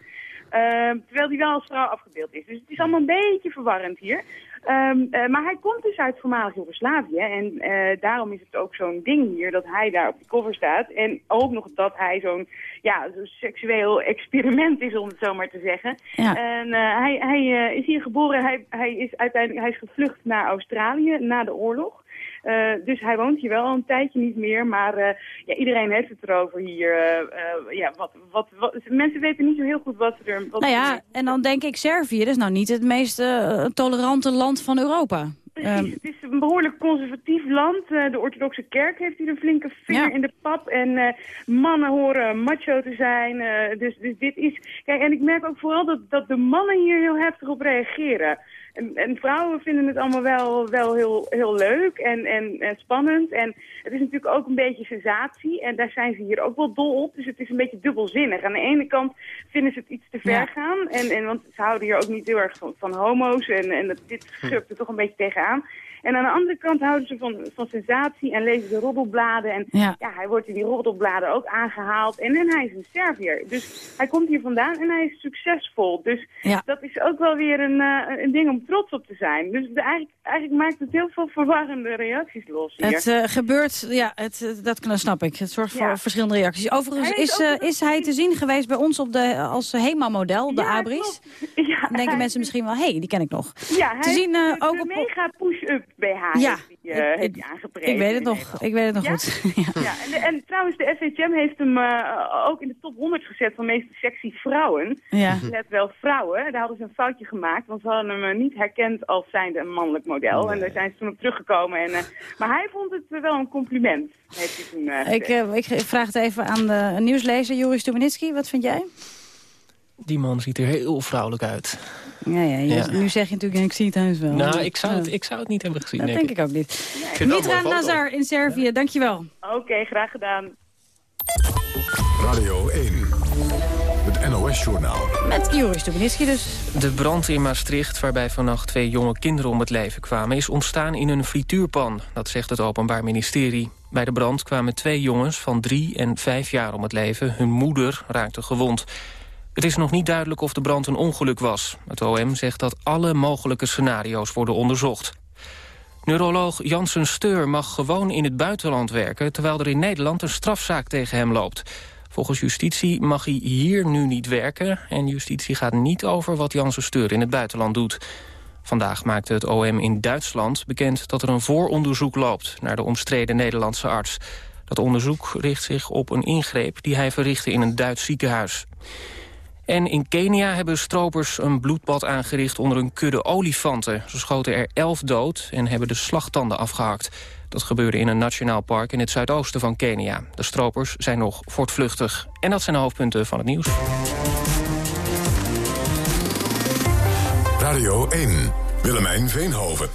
Eh, terwijl die wel als vrouw afgebeeld is. Dus het is allemaal een beetje verwarrend hier. Ehm, eh, maar hij komt dus uit voormalig Joegoslavië. En eh, daarom is het ook zo'n ding hier dat hij daar op de cover staat. En ook nog dat hij zo'n ja, zo'n seksueel experiment is, om het zo maar te zeggen. Ja. En eh, hij, hij is hier geboren. Hij, hij is uiteindelijk hij is gevlucht naar Australië na de oorlog. Eh, dus hij woont hier wel al een tijdje niet meer. Maar eh, ja, iedereen heeft het erover hier. eh, ja, wat, wat, wat, mensen weten niet zo heel goed wat ze er... Wat Nou ja, en dan denk ik Servië. Dat is nou niet het meest tolerante land van Europa. Precies, Ehm, het is een behoorlijk conservatief land. De orthodoxe kerk heeft hier een flinke vinger Ja. in de pap. En mannen horen macho te zijn. dus, dus dit is... Kijk, en ik merk ook vooral dat, dat de mannen hier heel heftig op reageren. En, en vrouwen vinden het allemaal wel, wel heel, heel leuk en, en, en spannend. En het is natuurlijk ook een beetje sensatie. En daar zijn ze hier ook wel dol op. Dus het is een beetje dubbelzinnig. Aan de ene kant vinden ze het iets te ver Ja. gaan. En, en, want ze houden hier ook niet heel erg van, van homo's. En, en dat, dit schurkt er toch een beetje tegenaan. En aan de andere kant houden ze van, van sensatie en lezen de roddelbladen. En Ja. ja. hij wordt in die roddelbladen ook aangehaald. En, en hij is een Serviër. Dus hij komt hier vandaan en hij is succesvol. Dus Ja. dat is ook wel weer een, eh, een ding om trots op te zijn. Dus de, eigenlijk, eigenlijk maakt het heel veel verwarrende reacties los hier. het eh, gebeurt, ja, het, eh, dat snap ik. Het zorgt voor Ja. verschillende reacties. Overigens Hij is is, hij te zien geweest bij ons op de, als HEMA-model, de Abris. Dan denken hij- mensen misschien wel, hé, hey, die ken ik nog. Ja, hij te zien ook de op... mega push-up BH Ja, heeft hij, eh, heeft hij aangeprezen. Ik weet het nog, Nederland. ik weet het nog Ja? goed. ja. Ja, en, de- en trouwens, de FHM heeft hem eh, ook in de top 100 gezet van meest sexy vrouwen. Ja. Let wel, vrouwen. Daar hadden ze een foutje gemaakt, want ze hadden hem eh, niet herkend als zijnde een mannelijk model. En daar zijn ze toen op teruggekomen. En, maar hij vond het wel een compliment, heeft hij toen Ik, ik vraag het even aan de nieuwslezer, Joris Stubenitski. Wat vind jij? Die man ziet er heel vrouwelijk uit. Ja, ja, nu zeg je natuurlijk, ik zie het heus wel. Nou, ik zou, het, ik zou het niet hebben gezien, Dat denk denk ik. ik ook niet. Mitra. Nazar in Servië, dankjewel. Oké, graag gedaan. Radio 1. Het NOS-journaal. Met Joris Stubenitski dus. De brand in Maastricht, waarbij vannacht twee jonge kinderen om het leven kwamen... is ontstaan in een frituurpan, dat zegt het Openbaar Ministerie. Bij de brand kwamen twee jongens van drie en vijf jaar om het leven. Hun moeder raakte gewond. Het is nog niet duidelijk of de brand een ongeluk was. Het OM zegt dat alle mogelijke scenario's worden onderzocht. Neuroloog Jansen Steur mag gewoon in het buitenland werken... terwijl er in Nederland een strafzaak tegen hem loopt. Volgens justitie mag hij hier nu niet werken... en justitie gaat niet over wat Jansen Steur in het buitenland doet. Vandaag maakte het OM in Duitsland bekend dat er een vooronderzoek loopt... naar de omstreden Nederlandse arts. Dat onderzoek richt zich op een ingreep die hij verrichtte in een Duits ziekenhuis. En in Kenia hebben stropers een bloedbad aangericht onder een kudde olifanten. Ze schoten er elf dood en hebben de slagtanden afgehakt. Dat gebeurde in een nationaal park in het zuidoosten van Kenia. De stropers zijn nog voortvluchtig. En dat zijn de hoofdpunten van het nieuws. Radio 1. Willemijn Veenhoven.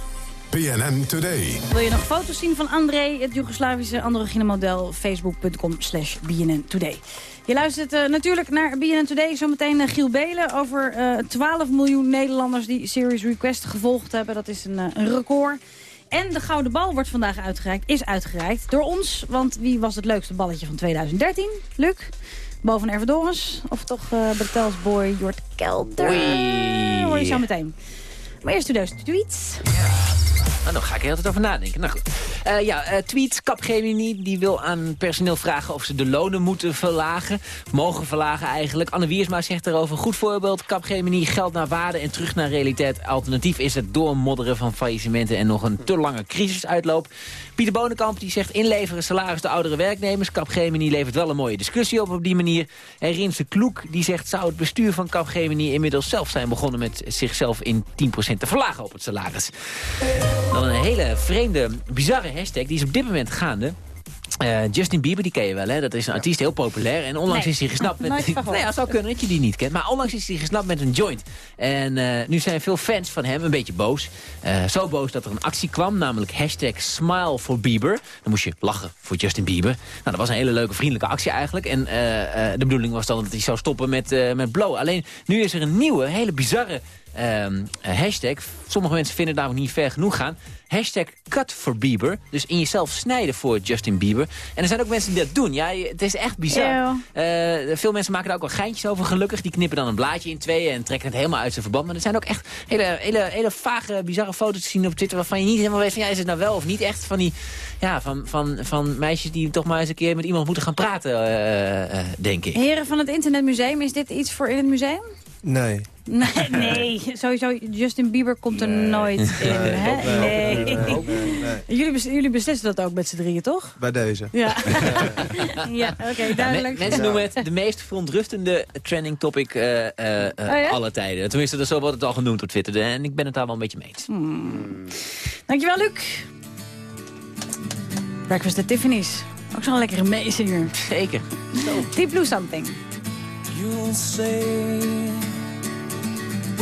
PNN Today. Wil je nog foto's zien van André, het Joegoslavische androgyne model? Facebook.com slash BNN Today. Je luistert eh, natuurlijk naar BNN Today. Zometeen uh, Giel Belen over uh, 12 miljoen Nederlanders die Series Request gevolgd hebben. Dat is een, een record. En de Gouden Bal wordt vandaag uitgereikt, is uitgereikt door ons. Want wie was het leukste balletje van 2013? Luc? Boven Ervedorens? Of toch uh, Bertels boy Jort Kelder? Oei. Hoor je zo meteen. Maar eerst de tweets. Nou, dan ga ik er altijd over nadenken. Nou goed. Eh, ja, eh, tweet Capgemini die wil aan personeel vragen of ze de lonen moeten verlagen. Mogen verlagen eigenlijk. Anne Wiersma zegt erover. Goed voorbeeld. Capgemini geld naar waarde en terug naar realiteit. Alternatief is het doormodderen van faillissementen en nog een te lange crisisuitloop. Pieter Bonenkamp die zegt inleveren salaris de oudere werknemers. Capgemini levert wel een mooie discussie op op die manier. En Rinse Kloek die zegt zou het bestuur van Capgemini inmiddels zelf zijn begonnen met zichzelf in 10% te verlagen op het salaris. Dan een hele vreemde, bizarre hashtag. Die is op dit moment gaande. Uh, Justin Bieber, die ken je wel, hè? Dat is een artiest, heel populair. En onlangs Nee. is hij gesnapt met... Nooit nou ja, zou kunnen dat je die niet kent. Maar onlangs is hij gesnapt met een joint. En eh, nu zijn veel fans van hem een beetje boos. Eh, zo boos dat er een actie kwam, namelijk hashtag Smile for Bieber. Dan moest je lachen voor Justin Bieber. Nou, dat was een hele leuke, vriendelijke actie eigenlijk. En eh, eh, de bedoeling was dan dat hij zou stoppen met, eh met blow. Alleen, nu is er een nieuwe, hele bizarre ehm, eh, hashtag. Sommige mensen vinden het namelijk niet ver genoeg gaan. Hashtag cut for Bieber. Dus in jezelf snijden voor Justin Bieber. En er zijn ook mensen die dat doen. Ja, het is echt bizar. Eh, veel mensen maken daar ook wel geintjes over, gelukkig. Die knippen dan een blaadje in tweeën en trekken het helemaal uit zijn verband. Maar er zijn ook echt hele, hele, hele vage, bizarre foto's te zien op Twitter... waarvan je niet helemaal weet van, ja, is het nou wel of niet echt van die... Ja, van, van, van meisjes die toch maar eens een keer met iemand moeten gaan praten, eh, eh, denk ik. Heren van het Internetmuseum, is dit iets voor in het museum? Nee. Nee, nee. sowieso Justin Bieber komt er nooit in. hè? wel. Nee. Jullie, jullie beslissen dat ook met z'n drieën, toch? Bij deze. Ja, ja oké, duidelijk. men- mensen noemen het de meest verontrustende trending topic eh eh, eh, Oh ja? aller tijden. Tenminste, dat zo wordt het al genoemd op Twitter. En ik ben het daar wel een beetje mee eens. Hmm. Dankjewel, Luc. Breakfast at Tiffany's. Ook zo'n lekkere meezinger. Zeker. Deep Blue Something. You'll say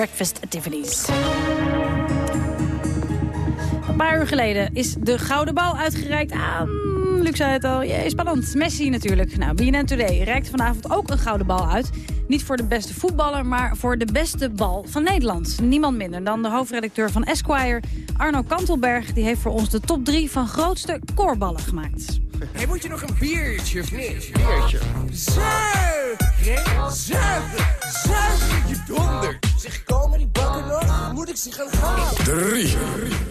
Breakfast at Tiffany's. Een paar uur geleden is de gouden bal uitgereikt aan... Luc zei het al, jee, spannend. Messi natuurlijk. Nou, BNN Today reikt vanavond ook een gouden bal uit. Niet voor de beste voetballer, maar voor de beste bal van Nederland. Niemand minder dan de hoofdredacteur van Esquire, Arno Kantelberg. Die heeft voor ons de top 3 van grootste koorballen gemaakt. Hey, moet je nog een biertje of niet? Biertje. Zuiver, zuiver, zuiver, je donder. Zeg, komen die bakken nog? Moet ik ze gaan halen? Drie.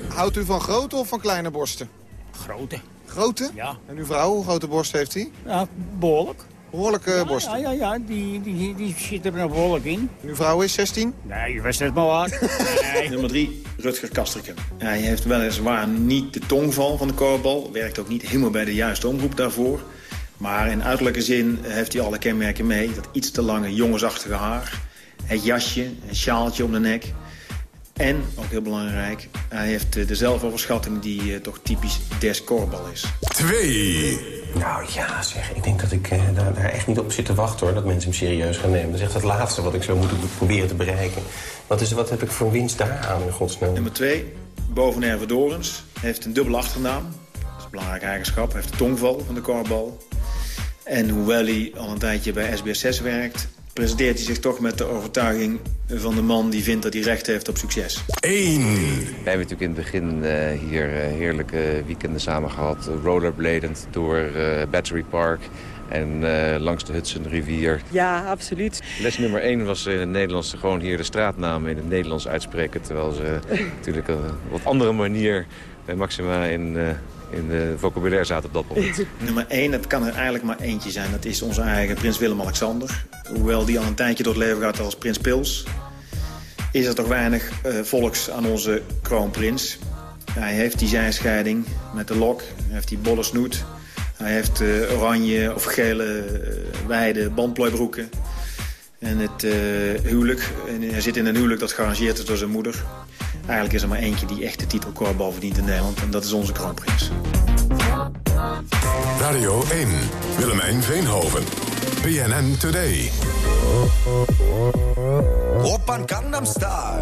Houdt u van grote of van kleine borsten? Grote. Grote? Ja. En uw vrouw, hoe grote borst heeft hij? Ja, behoorlijk. Behoorlijke ja, borst. Ja, ja, ja, die, die, die zit er nog behoorlijk in. En uw vrouw is 16? Nee, je was het maar waar. Nee. Nummer 3, Rutger Kastrikum. Hij heeft weliswaar niet de tongval van de korfbal. Werkt ook niet helemaal bij de juiste omroep daarvoor. Maar in uiterlijke zin heeft hij alle kenmerken mee. Dat iets te lange jongensachtige haar. Het jasje, een sjaaltje om de nek. En, ook heel belangrijk, hij heeft eh, de zelfoverschatting die eh, toch typisch des korfbal is. Twee. Nou ja, zeg, ik denk dat ik eh, daar, daar echt niet op zit te wachten hoor, dat mensen hem serieus gaan nemen. Dat is echt het laatste wat ik zou moeten proberen te bereiken. Wat, is, wat heb ik voor winst daar aan, in godsnaam? Nummer 2, Bovenerve Dorens. Heeft een dubbele achternaam. Dat is een belangrijke eigenschap. Hij heeft de tongval van de korfbal. En hoewel hij al een tijdje bij SBS6 werkt... presenteert hij zich toch met de overtuiging van de man die vindt dat hij recht heeft op succes. Eén. Wij hebben natuurlijk in het begin eh, hier eh, heerlijke weekenden samen gehad. eh, rollerbladend door eh, Battery Park en eh, langs de Hudsonrivier. Ja, absoluut. Les nummer 1 was in het Nederlands gewoon hier de straatnamen in het Nederlands uitspreken. Terwijl ze natuurlijk op een wat andere manier bij Maxima in, eh, in de vocabulaire zaten op dat moment. Nummer 1, dat kan er eigenlijk maar eentje zijn. Dat is onze eigen prins Willem-Alexander. Hoewel die al een tijdje door het leven gaat als prins Pils... is er toch weinig eh, volks aan onze kroonprins. Hij heeft die zijscheiding met de lok. Hij heeft die bolle snoet. Hij heeft eh, oranje of gele eh, wijde bandplooibroeken. En het huwelijk. En hij zit in een huwelijk dat gearrangeerd is door zijn moeder. Eigenlijk is er maar eentje die echt de titel korfbal verdient in Nederland. En dat is onze kroonprins. Radio 1. Willemijn Veenhoven. BNN Today. Oppan Gangnam Style.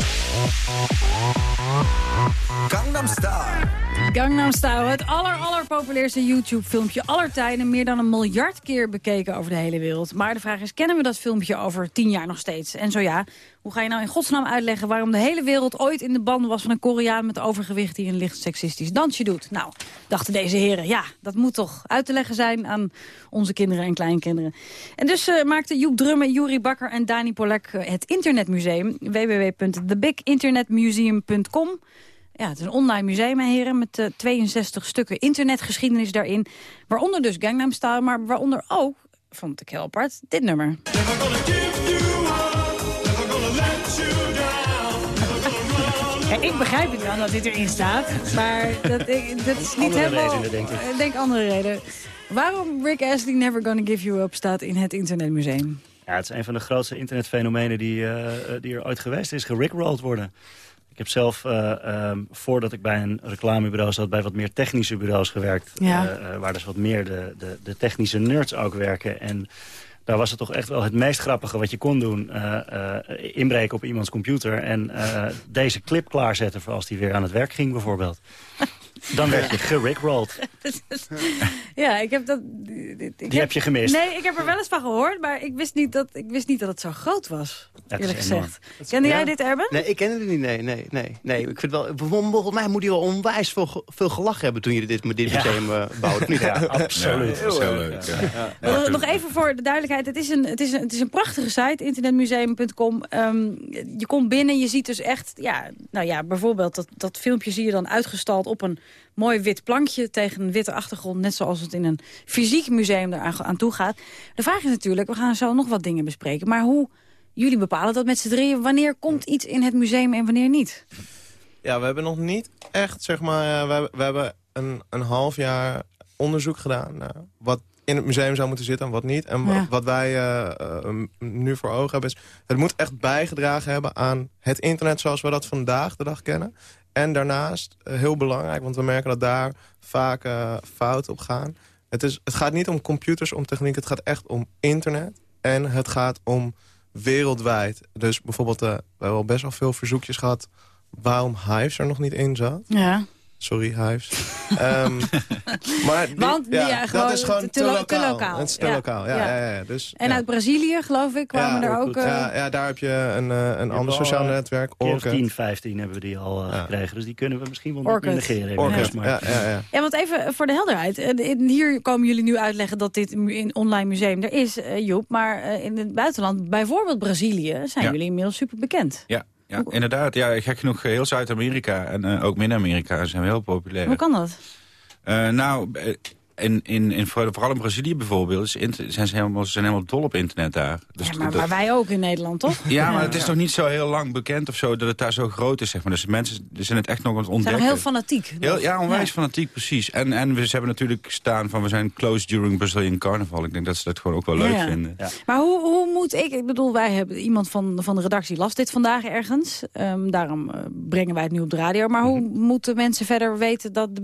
Gangnam Style. Gangnam Style, het aller, allerpopulairste YouTube-filmpje aller tijden. Meer dan een miljard keer bekeken over de hele wereld. Maar de vraag is, kennen we dat filmpje over tien jaar nog steeds? En zo ja, hoe ga je nou in godsnaam uitleggen... waarom de hele wereld ooit in de banden was van een Koreaan met overgewicht... die een licht seksistisch dansje doet? Nou, dachten deze heren, ja, dat moet toch uit te leggen zijn... aan onze kinderen en kleinkinderen. En dus uh, maakten Joep Drumme, Juri Bakker en Dani Polak het Internetmuseum... www.thebiginternetmuseum.com... Ja, het is een online museum, mijn heren, met uh, 62 stukken internetgeschiedenis daarin. Waaronder dus Gangnam Style, maar waaronder ook, vond ik heel apart, dit nummer. Ja, ik begrijp het wel dat dit erin staat, maar dat, ik, dat is niet andere helemaal... redenen, denk ik. denk andere reden. Waarom Rick Astley Never Gonna Give You Up staat in het Internetmuseum? Ja, het is een van de grootste internetfenomenen die, uh, die er ooit geweest is. Gerickrolled worden. Ik heb zelf, uh, um, voordat ik bij een reclamebureau zat... bij wat meer technische bureaus gewerkt. Ja. Uh, waar dus wat meer de, de, de, technische nerds ook werken. En daar was het toch echt wel het meest grappige wat je kon doen. inbreken op iemands computer en deze clip klaarzetten... voor als die weer aan het werk ging bijvoorbeeld. Dan werd je gerickrolled. ja, ik heb dat... Ik Die heb je gemist? Nee, ik heb er wel eens van gehoord, maar ik wist niet dat, ik wist niet dat het zo groot was. Dat eerlijk gezegd. Kende jij dit, Erben? Nee, ik kende het niet. Nee, nee, nee. nee. Ik vind wel, volgens mij moet je wel onwijs veel, veel gelachen hebben toen je dit, dit museum ja. uh, bouwde. Ja, absoluut. Ja, dat is heel leuk. Ja. Ja. Nog even voor de duidelijkheid. Het is een, het is een, het is een prachtige site, internetmuseum.com. Um, je komt binnen, je ziet dus echt... Ja, nou ja, bijvoorbeeld dat, dat filmpje zie je dan uitgestald op een mooi wit plankje tegen een witte achtergrond. Net zoals het in een fysiek museum eraan aan toe gaat. De vraag is natuurlijk, we gaan zo nog wat dingen bespreken. Maar hoe, jullie bepalen dat met z'n drieën. Wanneer komt iets in het museum en wanneer niet? Ja, we hebben nog niet echt, zeg maar... We, we hebben een, een half jaar onderzoek gedaan... wat in het museum zou moeten zitten en wat niet. En ja. wat wij uh, uh, nu voor ogen hebben is... het moet echt bijgedragen hebben aan het internet zoals we dat vandaag de dag kennen. En daarnaast, uh, heel belangrijk, want we merken dat daar vaak uh, fouten op gaan. Het, is, het gaat niet om computers, om techniek, het gaat echt om internet. En het gaat om wereldwijd. Dus bijvoorbeeld, uh, we hebben al best wel veel verzoekjes gehad... waarom Hives er nog niet in zat. Ja. Sorry, Hives. um, maar die, Want ja, ja, dat is gewoon te, te, lokaal. te lokaal. Het is te ja. lokaal, ja. ja. ja, ja dus, en uit Brazilië, geloof ik, kwamen er ook... Uh... Ja, ja, daar heb je een, uh, een ander sociaal al, netwerk. Of 10, 15 hebben we die al uh, gekregen. Dus die kunnen we misschien wel Orkut. negeren. Orkut, maar. ja, ja, ja. ja, want even voor de helderheid. Hier komen jullie nu uitleggen dat dit in online museum er is, Joep. Maar in het buitenland, bijvoorbeeld Brazilië, zijn ja. jullie inmiddels super bekend. Ja. Ja, inderdaad. Ja, gek genoeg heel Zuid-Amerika en uh, ook Midden-Amerika zijn heel populair. Hoe kan dat? Eh, nou, eh, in, in, in, vooral in Brazilië bijvoorbeeld is inter- zijn ze helemaal, ze zijn helemaal dol op internet daar. Dus Ja, maar, dat- maar wij ook in Nederland, toch? ja, maar het is nog niet zo heel lang bekend of zo dat het daar zo groot is. Zeg maar. Dus mensen zijn het echt nog aan het Ze zijn ontdekken. nog heel fanatiek. Heel, ja, onwijs fanatiek, precies. En, en we ze hebben natuurlijk staan van we zijn closed during Brazilian Carnival. Ik denk dat ze dat gewoon ook wel leuk Ja. vinden. Maar hoe, hoe moet ik... Ik bedoel, wij hebben iemand van, van de redactie las dit vandaag ergens. Ehm, daarom eh, brengen wij het nu op de radio. Maar hoe Mhm. moeten mensen verder weten dat de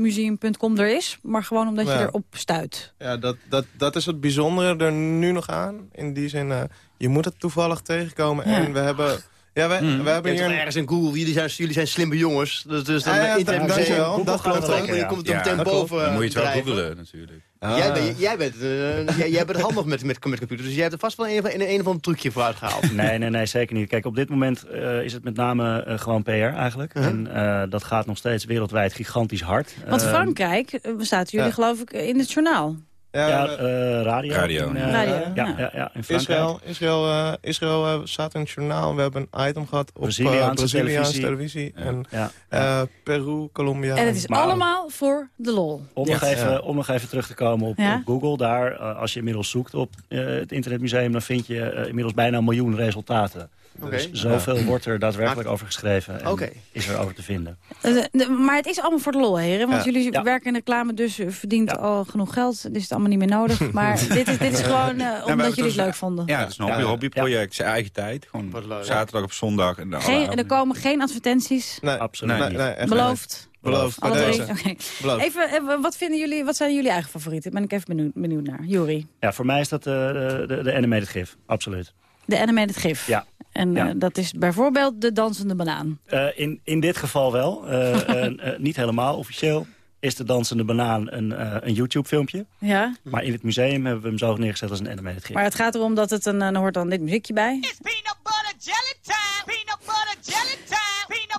biginternetmuseum.com er is? Maar gewoon omdat je Ja. erop stuit. Ja, dat, dat, dat is het bijzondere er nu nog aan. In die zin, eh, je moet het toevallig tegenkomen. Ja. En we hebben... Ja, wij, we hebben Je hebt hier... een- ergens in Google, jullie zijn, jullie zijn slimme jongens. Dus, dus dan Ja, ja, eh, internet je Dat klopt het je komt Ja, meteen boven Dan moet je het wel drijven. googelen natuurlijk. Jij, bent, jij, bent, eh, jij, jij bent handig met, met, met computers, dus jij hebt er vast wel een, een, een of ander trucje voor uitgehaald. Nee, nee, nee, zeker niet. Kijk, op dit moment eh, is het met name eh, gewoon PR eigenlijk. Uh-huh. En eh, dat gaat nog steeds wereldwijd gigantisch hard. Want Eh, Frankrijk, eh, staat jullie geloof ik in het journaal. Ja, Ja, we- eh, radio. Radio, In, ja. eh, Radio, ja, ja. ja, ja, in. Israël, Israël, eh, Israël eh, staat in het journaal. We hebben een item gehad op eh, Braziliaanse Braziliaanse televisie. televisie. Ja. En eh, Peru, Colombia. En het is Maar- allemaal voor de lol. Om, nog even, Ja. om nog even terug te komen op, Ja? op Google. Daar, eh, als je inmiddels zoekt op eh, het Internetmuseum... dan vind je eh, inmiddels bijna een miljoen resultaten. Dus zoveel wordt er daadwerkelijk over geschreven. En is er over te vinden. Eh, maar het is allemaal voor de lol, heren. Want Ja. jullie Ja. werken in reclame, dus u verdient Ja. al genoeg geld. Dus is het allemaal niet meer nodig. Maar dit is, dit is gewoon eh, omdat jullie het leuk vonden. Ja, het is een hobby, Ja. hobbyproject. Zijn eigen tijd. Gewoon zaterdag op zondag. En Geen, er komen geen advertenties. Nee, Absoluut nee, niet. nee, echt Beloofd. Beloofd. Beloofd. Even, eh, wat, vinden jullie, wat zijn jullie eigen favorieten? Ben ik even benieuwd, benieuwd naar. Juri, Ja, voor mij is dat eh, de, de, de animated gif. Absoluut. De animated gif. Ja. En Ja. eh, dat is bijvoorbeeld de dansende banaan. Eh, in, in dit geval wel. Eh, niet helemaal officieel is de dansende banaan een, eh, een YouTube-filmpje. Ja? Maar in het museum hebben we hem zo neergezet als een animated gif. Maar het gaat erom dat het een, er hoort dan dit muziekje bij.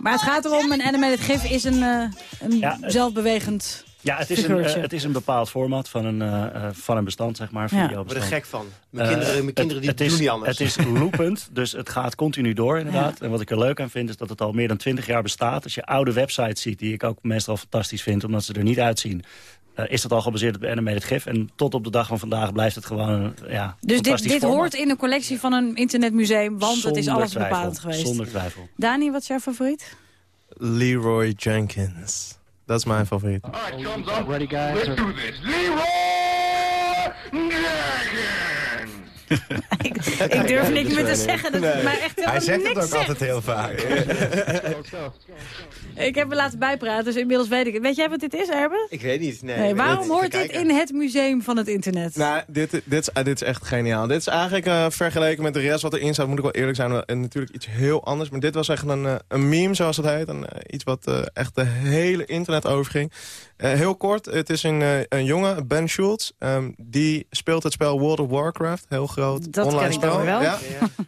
Maar het gaat erom, een animated gif is een, eh, een Ja, het- zelfbewegend Ja, het is, een, figuurtje. eh, het is een bepaald format van een, eh, eh, van een bestand, zeg maar. Ja. Ik word er gek van. Mijn kinderen, mijn kinderen die het, doen is, niet anders. Het is loopend, dus het gaat continu door inderdaad. En wat ik er leuk aan vind is dat het al meer dan twintig jaar bestaat. Als je oude websites ziet, die ik ook meestal fantastisch vind... omdat ze er niet uitzien, eh, is dat al gebaseerd op animated gif. En tot op de dag van vandaag blijft het gewoon een ja, Dus dit, dit format. hoort in een collectie van een internetmuseum, want het is alles twijfel, bepalend geweest. Zonder twijfel. Dani, wat is jouw favoriet? Leroy Jenkins. Dat is mijn favoriet. Ready, guys? Let's do this. Ik durf niks meer te zeggen, dat Nee. maar echt helemaal Hij zegt het niks ook zegt. altijd heel vaak. Ik heb me laten bijpraten, dus inmiddels weet ik het. Weet jij wat dit is, Erben? Ik weet niet. Nee, Nee, waarom het. hoort dit in het museum van het internet? Nou, dit, dit, is, ah, dit is echt geniaal. Dit is eigenlijk eh, vergeleken met de rest wat erin staat, moet ik wel eerlijk zijn, en natuurlijk iets heel anders. Maar dit was echt een, eh, een meme, zoals het heet. Eh, iets wat eh, echt de hele internet overging. Eh, heel kort, het is een, eh, een jongen, Ben Schultz. ehm, die speelt het spel World of Warcraft. Heel groot Dat online ken ik dan spel. wel. Ja,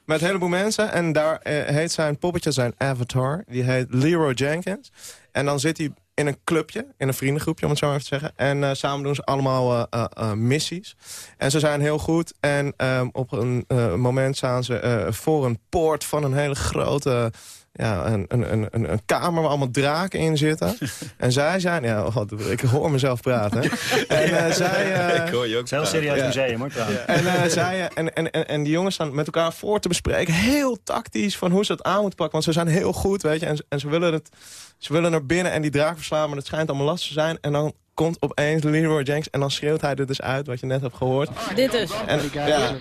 met een heleboel mensen. En daar eh, heet zijn poppetje, zijn avatar. Die heet Leroy Jenkins. En dan zit hij in een clubje, in een vriendengroepje om het zo maar even te zeggen. En eh, samen doen ze allemaal eh, missies. En ze zijn heel goed. En ehm, op een eh, moment staan ze eh, voor een poort van een hele grote... Ja, een, een, een, een, een kamer waar allemaal draken in zitten. en zij zijn... Ja, oh, God, ik hoor mezelf praten. en eh, zij... eh, Ik hoor je ook. Het is een heel serieus Ja. museum hoor, en, eh, zij, en, en, en, en die jongens staan met elkaar voor te bespreken. Heel tactisch van hoe ze het aan moeten pakken. Want ze zijn heel goed, weet je. En, ze- en ze, willen het, ze willen naar binnen en die draak verslaan. Maar het schijnt allemaal lastig te zijn. En dan komt opeens Leroy Jenkins. En dan schreeuwt hij dit dus uit, wat je net hebt gehoord. Dit dus. En, ja,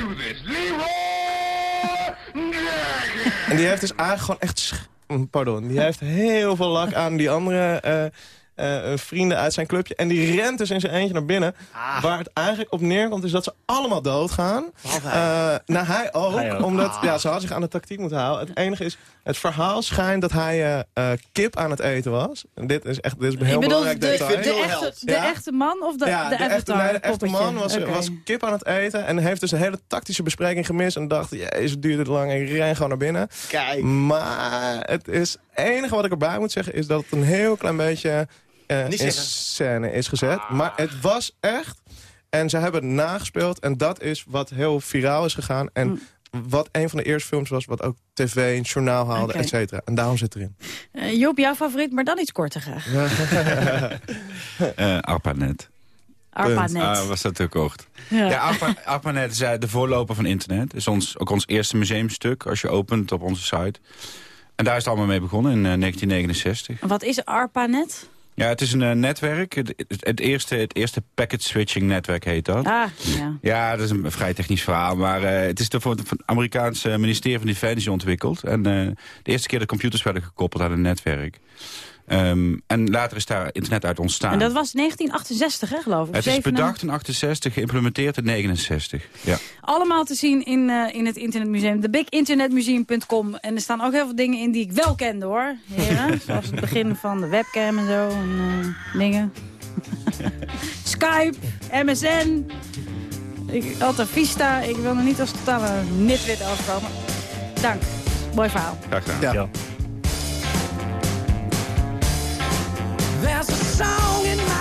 en die heeft dus eigenlijk gewoon echt... mm, Pardon, die heeft heel veel lak aan die andere eh, eh, eh, vrienden uit zijn clubje. En die rent dus in zijn eentje naar binnen. Waar het eigenlijk op neerkomt is dat ze allemaal doodgaan. Eh nou, hij ook. Hij ook. Omdat ja, ze had zich aan de tactiek moeten houden. Het enige is, het verhaal schijnt dat hij eh, eh, kip aan het eten was. En dit is echt dit is een heel de, belangrijk de, detail. echte, de Ja. echte man of de, ja, de, de, echte, nee, de echte man was, was kip aan het eten en heeft dus een hele tactische bespreking gemist. En dacht, jezus, het duurt het lang en ik ren gewoon naar binnen. Kijk. Maar het is het enige wat ik erbij moet zeggen is dat het een heel klein beetje eh, Niet in zeggen. scène is gezet. Maar het was echt. En ze hebben het nagespeeld. En dat is wat heel viraal is gegaan. En wat een van de eerste films was wat ook tv en journaal haalde, Oké. et cetera. En daarom zit erin. Eh, Joop, jouw favoriet, maar dan iets korter graag. Eh, ARPANET. ARPANET. Ah, was dat ook kocht. Ja. Ja, ARPA, ARPANET is eh, de voorloper van internet. is ons, ook ons eerste museumstuk als je opent op onze site. En daar is het allemaal mee begonnen in eh, 1969. Wat is ARPANET? Ja, het is een eh, netwerk. Het, eerste, het eerste packet switching netwerk heet dat. Ah, ja. Ja, dat is een vrij technisch verhaal. Maar eh, het is door het Amerikaanse ministerie van Defensie ontwikkeld. En eh, de eerste keer dat computers werden gekoppeld aan een netwerk. Ehm, en later is daar internet uit ontstaan. En dat was 1968, hè, geloof ik? het is bedacht in 68, geïmplementeerd in 69. Ja. Allemaal te zien in, eh, in het internetmuseum. TheBigInternetmuseum.com. En er staan ook heel veel dingen in die ik wel kende, hoor. Heren. Zoals het begin van de webcam en zo. En eh, dingen. Skype, MSN. Ik, Alta Vista. Ik wil nog niet als totale nitwit overkomen. Dank. Mooi verhaal. Graag gedaan. Ja. There's a song in my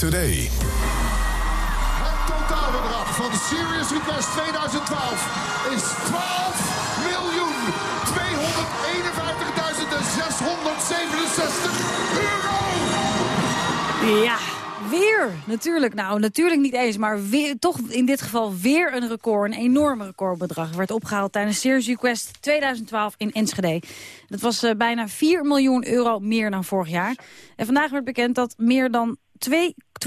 Today. Natuurlijk. Nou, natuurlijk niet eens, maar toch in dit geval weer een record. Een enorm recordbedrag werd opgehaald tijdens Series Request 2012 in Enschede. Dat was eh, bijna 4 miljoen euro meer dan vorig jaar. En vandaag werd bekend dat meer dan 2 12,1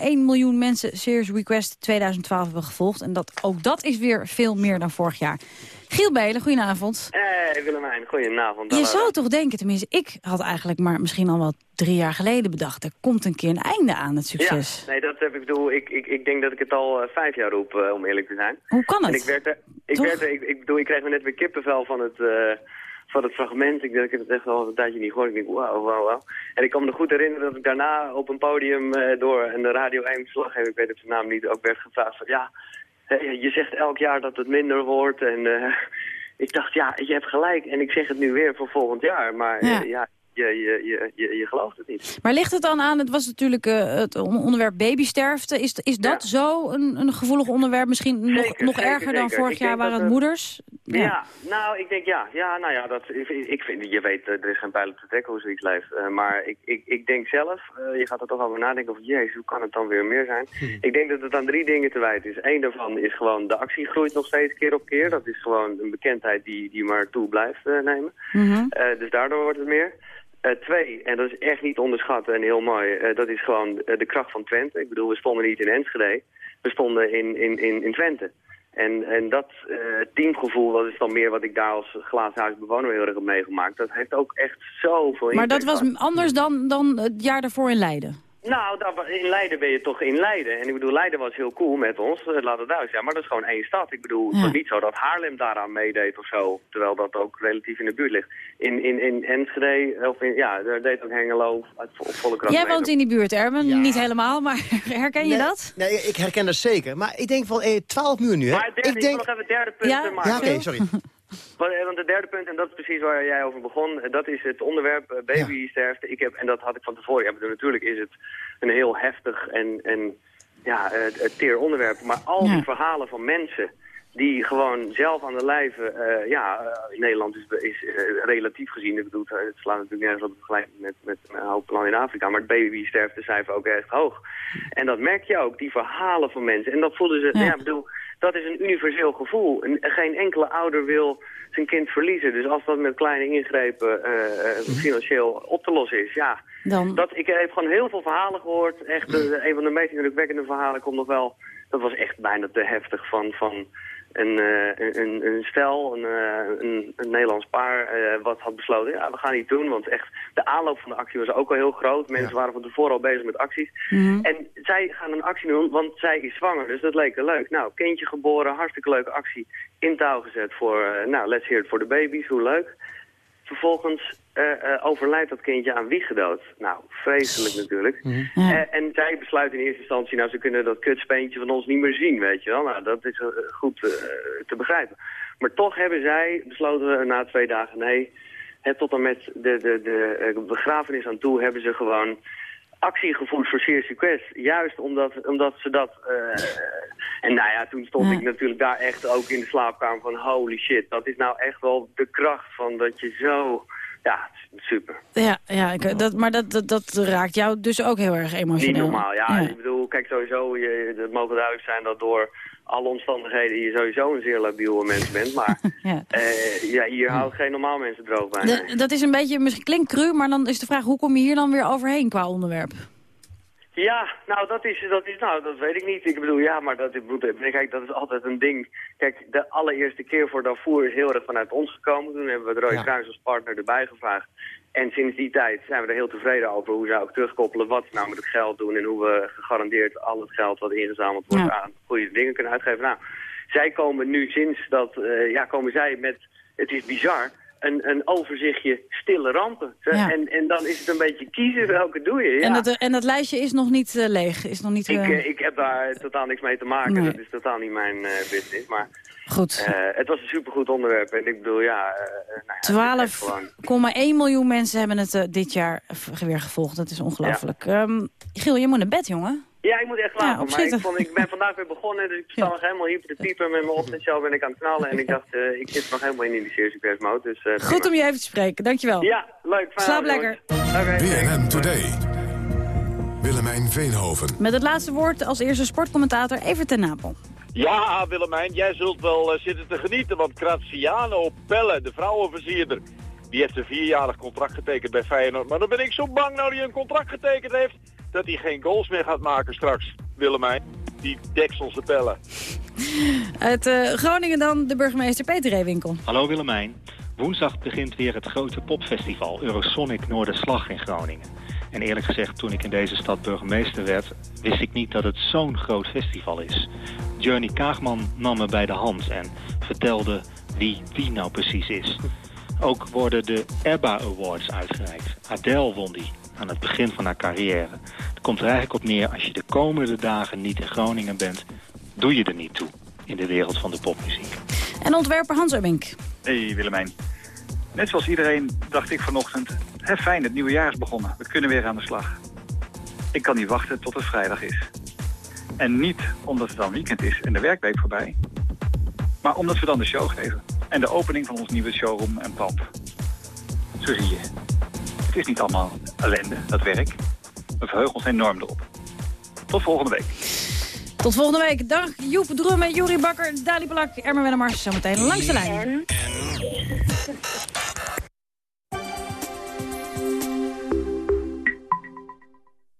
miljoen mensen Series Request 2012 hebben gevolgd. En dat, ook dat is weer veel meer dan vorig jaar. Giel Belen, goedenavond. Hey Willemijn, goedenavond. Je zou toch denken, tenminste, ik had eigenlijk maar misschien al wel drie jaar geleden bedacht. Er komt een keer een einde aan het succes. Ja, nee, dat heb ik bedoel, ik, ik, ik denk dat ik het al eh, vijf jaar roep, eh, om eerlijk te zijn. Hoe kan het? En ik werd er, ik, Toch? werd er, ik, ik bedoel, ik kreeg me net weer kippenvel van het, eh, van het fragment. Ik, denk, ik heb het echt al een tijdje niet gehoord. Ik denk, wauw, wauw, wauw. En ik kan me goed herinneren dat ik daarna op een podium eh, door en de Radio 1 verslaggever, ik weet het zijn naam niet, ook werd gevraagd van, ja, je zegt elk jaar dat het minder wordt en... eh, ik dacht, ja, je hebt gelijk. En ik zeg het nu weer voor volgend jaar. Maar Ja. eh, ja, je, je, je, je, gelooft het niet. Maar ligt het dan aan, het was natuurlijk eh, het on- onderwerp babysterfte. Is, is dat zo een, een gevoelig onderwerp? Misschien nog, Zeker, nog zeker, erger dan zeker. vorig Ik jaar waren het het- moeders? Ja. nou, ik denk ja. Ja, nou ja, dat, ik, ik vind, je weet, eh, er is geen pijl op te trekken hoe zoiets leeft. Eh, maar ik, ik, ik denk zelf, eh, je gaat er toch over nadenken of, jezus, hoe kan het dan weer meer zijn? Ik denk dat het aan drie dingen te wijten is. Eén daarvan is gewoon, de actie groeit nog steeds keer op keer. Dat is gewoon een bekendheid die, die maar toe blijft eh, nemen. Eh, dus daardoor wordt het meer. Eh, twee, en dat is echt niet onderschat en heel mooi, eh, dat is gewoon eh, de kracht van Twente. Ik bedoel, we stonden niet in Enschede, we stonden in, in, in, in Twente. En, en dat teamgevoel, dat is dan meer wat ik daar als glazenhuisbewoner heel erg heb meegemaakt. Dat heeft ook echt zoveel Maar dat was anders dan, dan het jaar daarvoor in Leiden. Nou, in Leiden ben je toch in Leiden. En ik bedoel, Leiden was heel cool met ons, eh, laat het duidelijk zijn. Maar dat is gewoon één stad. Ik bedoel, het Ja. was niet zo dat Haarlem daaraan meedeed of zo. Terwijl dat ook relatief in de buurt ligt. In, in, in Enschede, of in, ja, daar deed ook Hengelo uit op Jij mee. woont in die buurt, Erben. Niet helemaal, maar herken je dat? Nee, ik herken dat zeker. Maar ik denk van eh, 12 uur nu, hè? Maar het derde, ik ik denk... wil nog even het derde punt Ja? maken. Ja, oké, sorry. Want, eh, Want het derde punt, en dat is precies waar jij over begon, eh, dat is het onderwerp eh, babysterfte. Ik heb, en dat had ik van tevoren, ja, bedoel, natuurlijk is het een heel heftig en, en ja, het teer onderwerp. Maar al die Ja. verhalen van mensen die gewoon zelf aan de lijve, ja, in Nederland is, is relatief gezien, ik bedoel, het slaat natuurlijk nergens op vergelijking met, met een hoop landen in Afrika, maar het babysterftecijfer ook erg hoog. En dat merk je ook, die verhalen van mensen. En dat voelden ze, Ja. ja, ik bedoel, dat is een universeel gevoel. En geen enkele ouder wil zijn kind verliezen. Dus als dat met kleine ingrepen eh, eh, financieel op te lossen is, ja. Dan... Dat, ik heb gewoon heel veel verhalen gehoord. Echt, eh, een van de meest indrukwekkende verhalen komt nog wel... Dat was echt bijna te heftig van... van een, eh, een, een, een stel, een, eh, een, een Nederlands paar, eh, wat had besloten, ja, we gaan niet doen, want echt de aanloop van de actie was ook al heel groot. Mensen waren van tevoren al bezig met acties. Mhm. En zij gaan een actie doen, want zij is zwanger, dus dat leek wel leuk. Nou, kindje geboren, hartstikke leuke actie, in touw gezet voor, nou, let's hear it for the babies, hoe leuk. Vervolgens eh, eh, overlijdt dat kindje aan wiegedood. Nou, vreselijk natuurlijk. Ja. Eh, en zij besluiten in eerste instantie, nou, ze kunnen dat kutspeentje van ons niet meer zien, weet je wel. Nou, dat is goed eh, te begrijpen. Maar toch hebben zij besloten na twee dagen, nee, het tot en met de, de, de begrafenis aan toe hebben ze gewoon actie gevoerd voor Serious Request. Juist omdat, omdat ze dat... eh, en nou ja, toen stond Ja. ik natuurlijk daar echt ook in de slaapkamer van holy shit. Dat is nou echt wel de kracht van dat je zo... Ja, super. Ja, ja ik, dat, maar dat, dat, dat raakt jou dus ook heel erg emotioneel. Niet normaal, ja. Ik bedoel, kijk sowieso, je, het mogen duidelijk zijn dat door alle omstandigheden je sowieso een zeer labiel mens bent. Maar Ja. eh, ja, hier houdt geen normaal mensen droog bij. nee. Dat is een beetje, misschien klinkt cru, maar dan is de vraag... hoe kom je hier dan weer overheen qua onderwerp? Ja, nou dat is, dat is, nou dat weet ik niet. Ik bedoel, ja, maar dat, kijk, dat is altijd een ding. Kijk, de allereerste keer voor Darfur is heel erg vanuit ons gekomen. Toen hebben we het Rode Ja. Kruis als partner erbij gevraagd. En sinds die tijd zijn we er heel tevreden over hoe ze ook terugkoppelen wat ze nou met het geld doen en hoe we gegarandeerd al het geld wat ingezameld wordt Ja. aan goede dingen kunnen uitgeven. Nou, zij komen nu sinds dat, eh, ja, komen zij met, het is bizar, een, een overzichtje stille rampen. Ja. En, en dan is het een beetje kiezen welke doe je. Ja. En, dat, en dat lijstje is nog niet eh, leeg? Is nog niet, Ik, eh, eh, ik heb daar totaal niks mee te maken. Nee. Dat is totaal niet mijn business. Maar Goed. het was een supergoed onderwerp. En ik bedoel, ja... nou ja, het is echt gewoon... 12,1 miljoen mensen hebben het dit jaar weer gevolgd. Dat is ongelooflijk. Ehm, Giel, je moet naar bed, jongen. Ja, ik moet echt Ja, slapen. maar ik, vond, ik ben vandaag weer begonnen, dus ik sta nog helemaal hyper te piepen. Met mijn ochtendshow ben ik aan het knallen. En ik dacht, eh, ik zit nog helemaal in die serious mode. Dus, eh, Goed om je even te spreken. Dankjewel. Ja, leuk. fijn Slaap avond, lekker. BNN Today. Willemijn Veenhoven. Met het laatste woord als eerste sportcommentator Evert ten Napel. Ja, Willemijn, jij zult wel eh, zitten te genieten, want Graziano Pelle, de vrouwenversierder, die heeft een vierjarig contract getekend bij Feyenoord. Maar dan ben ik zo bang nou hij een contract getekend heeft, dat hij geen goals meer gaat maken straks, Willemijn. Die dekselse Pelle. Uit eh, Groningen dan de burgemeester Peter Reewinkel. Hallo Willemijn. Woensdag begint weer het grote popfestival Eurosonic Noorderslag in Groningen. En eerlijk gezegd, toen ik in deze stad burgemeester werd, wist ik niet dat het zo'n groot festival is. Journey Kaagman nam me bij de hand en vertelde wie wie nou precies is. Ook worden de EBBA Awards uitgereikt. Adele won die aan het begin van haar carrière. Het komt er eigenlijk op neer, als je de komende dagen niet in Groningen bent, doe je er niet toe in de wereld van de popmuziek. En ontwerper Hans Ubbink. Hey Willemijn. Net zoals iedereen dacht ik vanochtend, hè, fijn, het nieuwe jaar is begonnen. We kunnen weer aan de slag. Ik kan niet wachten tot het vrijdag is. En niet omdat het dan weekend is en de werkweek voorbij. Maar omdat we dan de show geven. En de opening van ons nieuwe showroom en pand. Zo zie je. Het is niet allemaal ellende, dat werk. We verheugen ons enorm erop. Tot volgende week. Tot volgende week. Dag Joep Drumme, Juri Bakker, Dali Balak, Ermer Wennemars. Zometeen langs de lijn.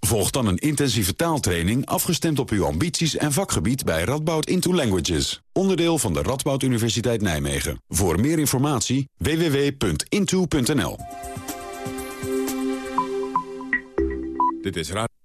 Volg dan een intensieve taaltraining afgestemd op uw ambities en vakgebied bij Radboud Into Languages. Onderdeel van de Radboud Universiteit Nijmegen. Voor meer informatie www.into.nl Dit is Raad.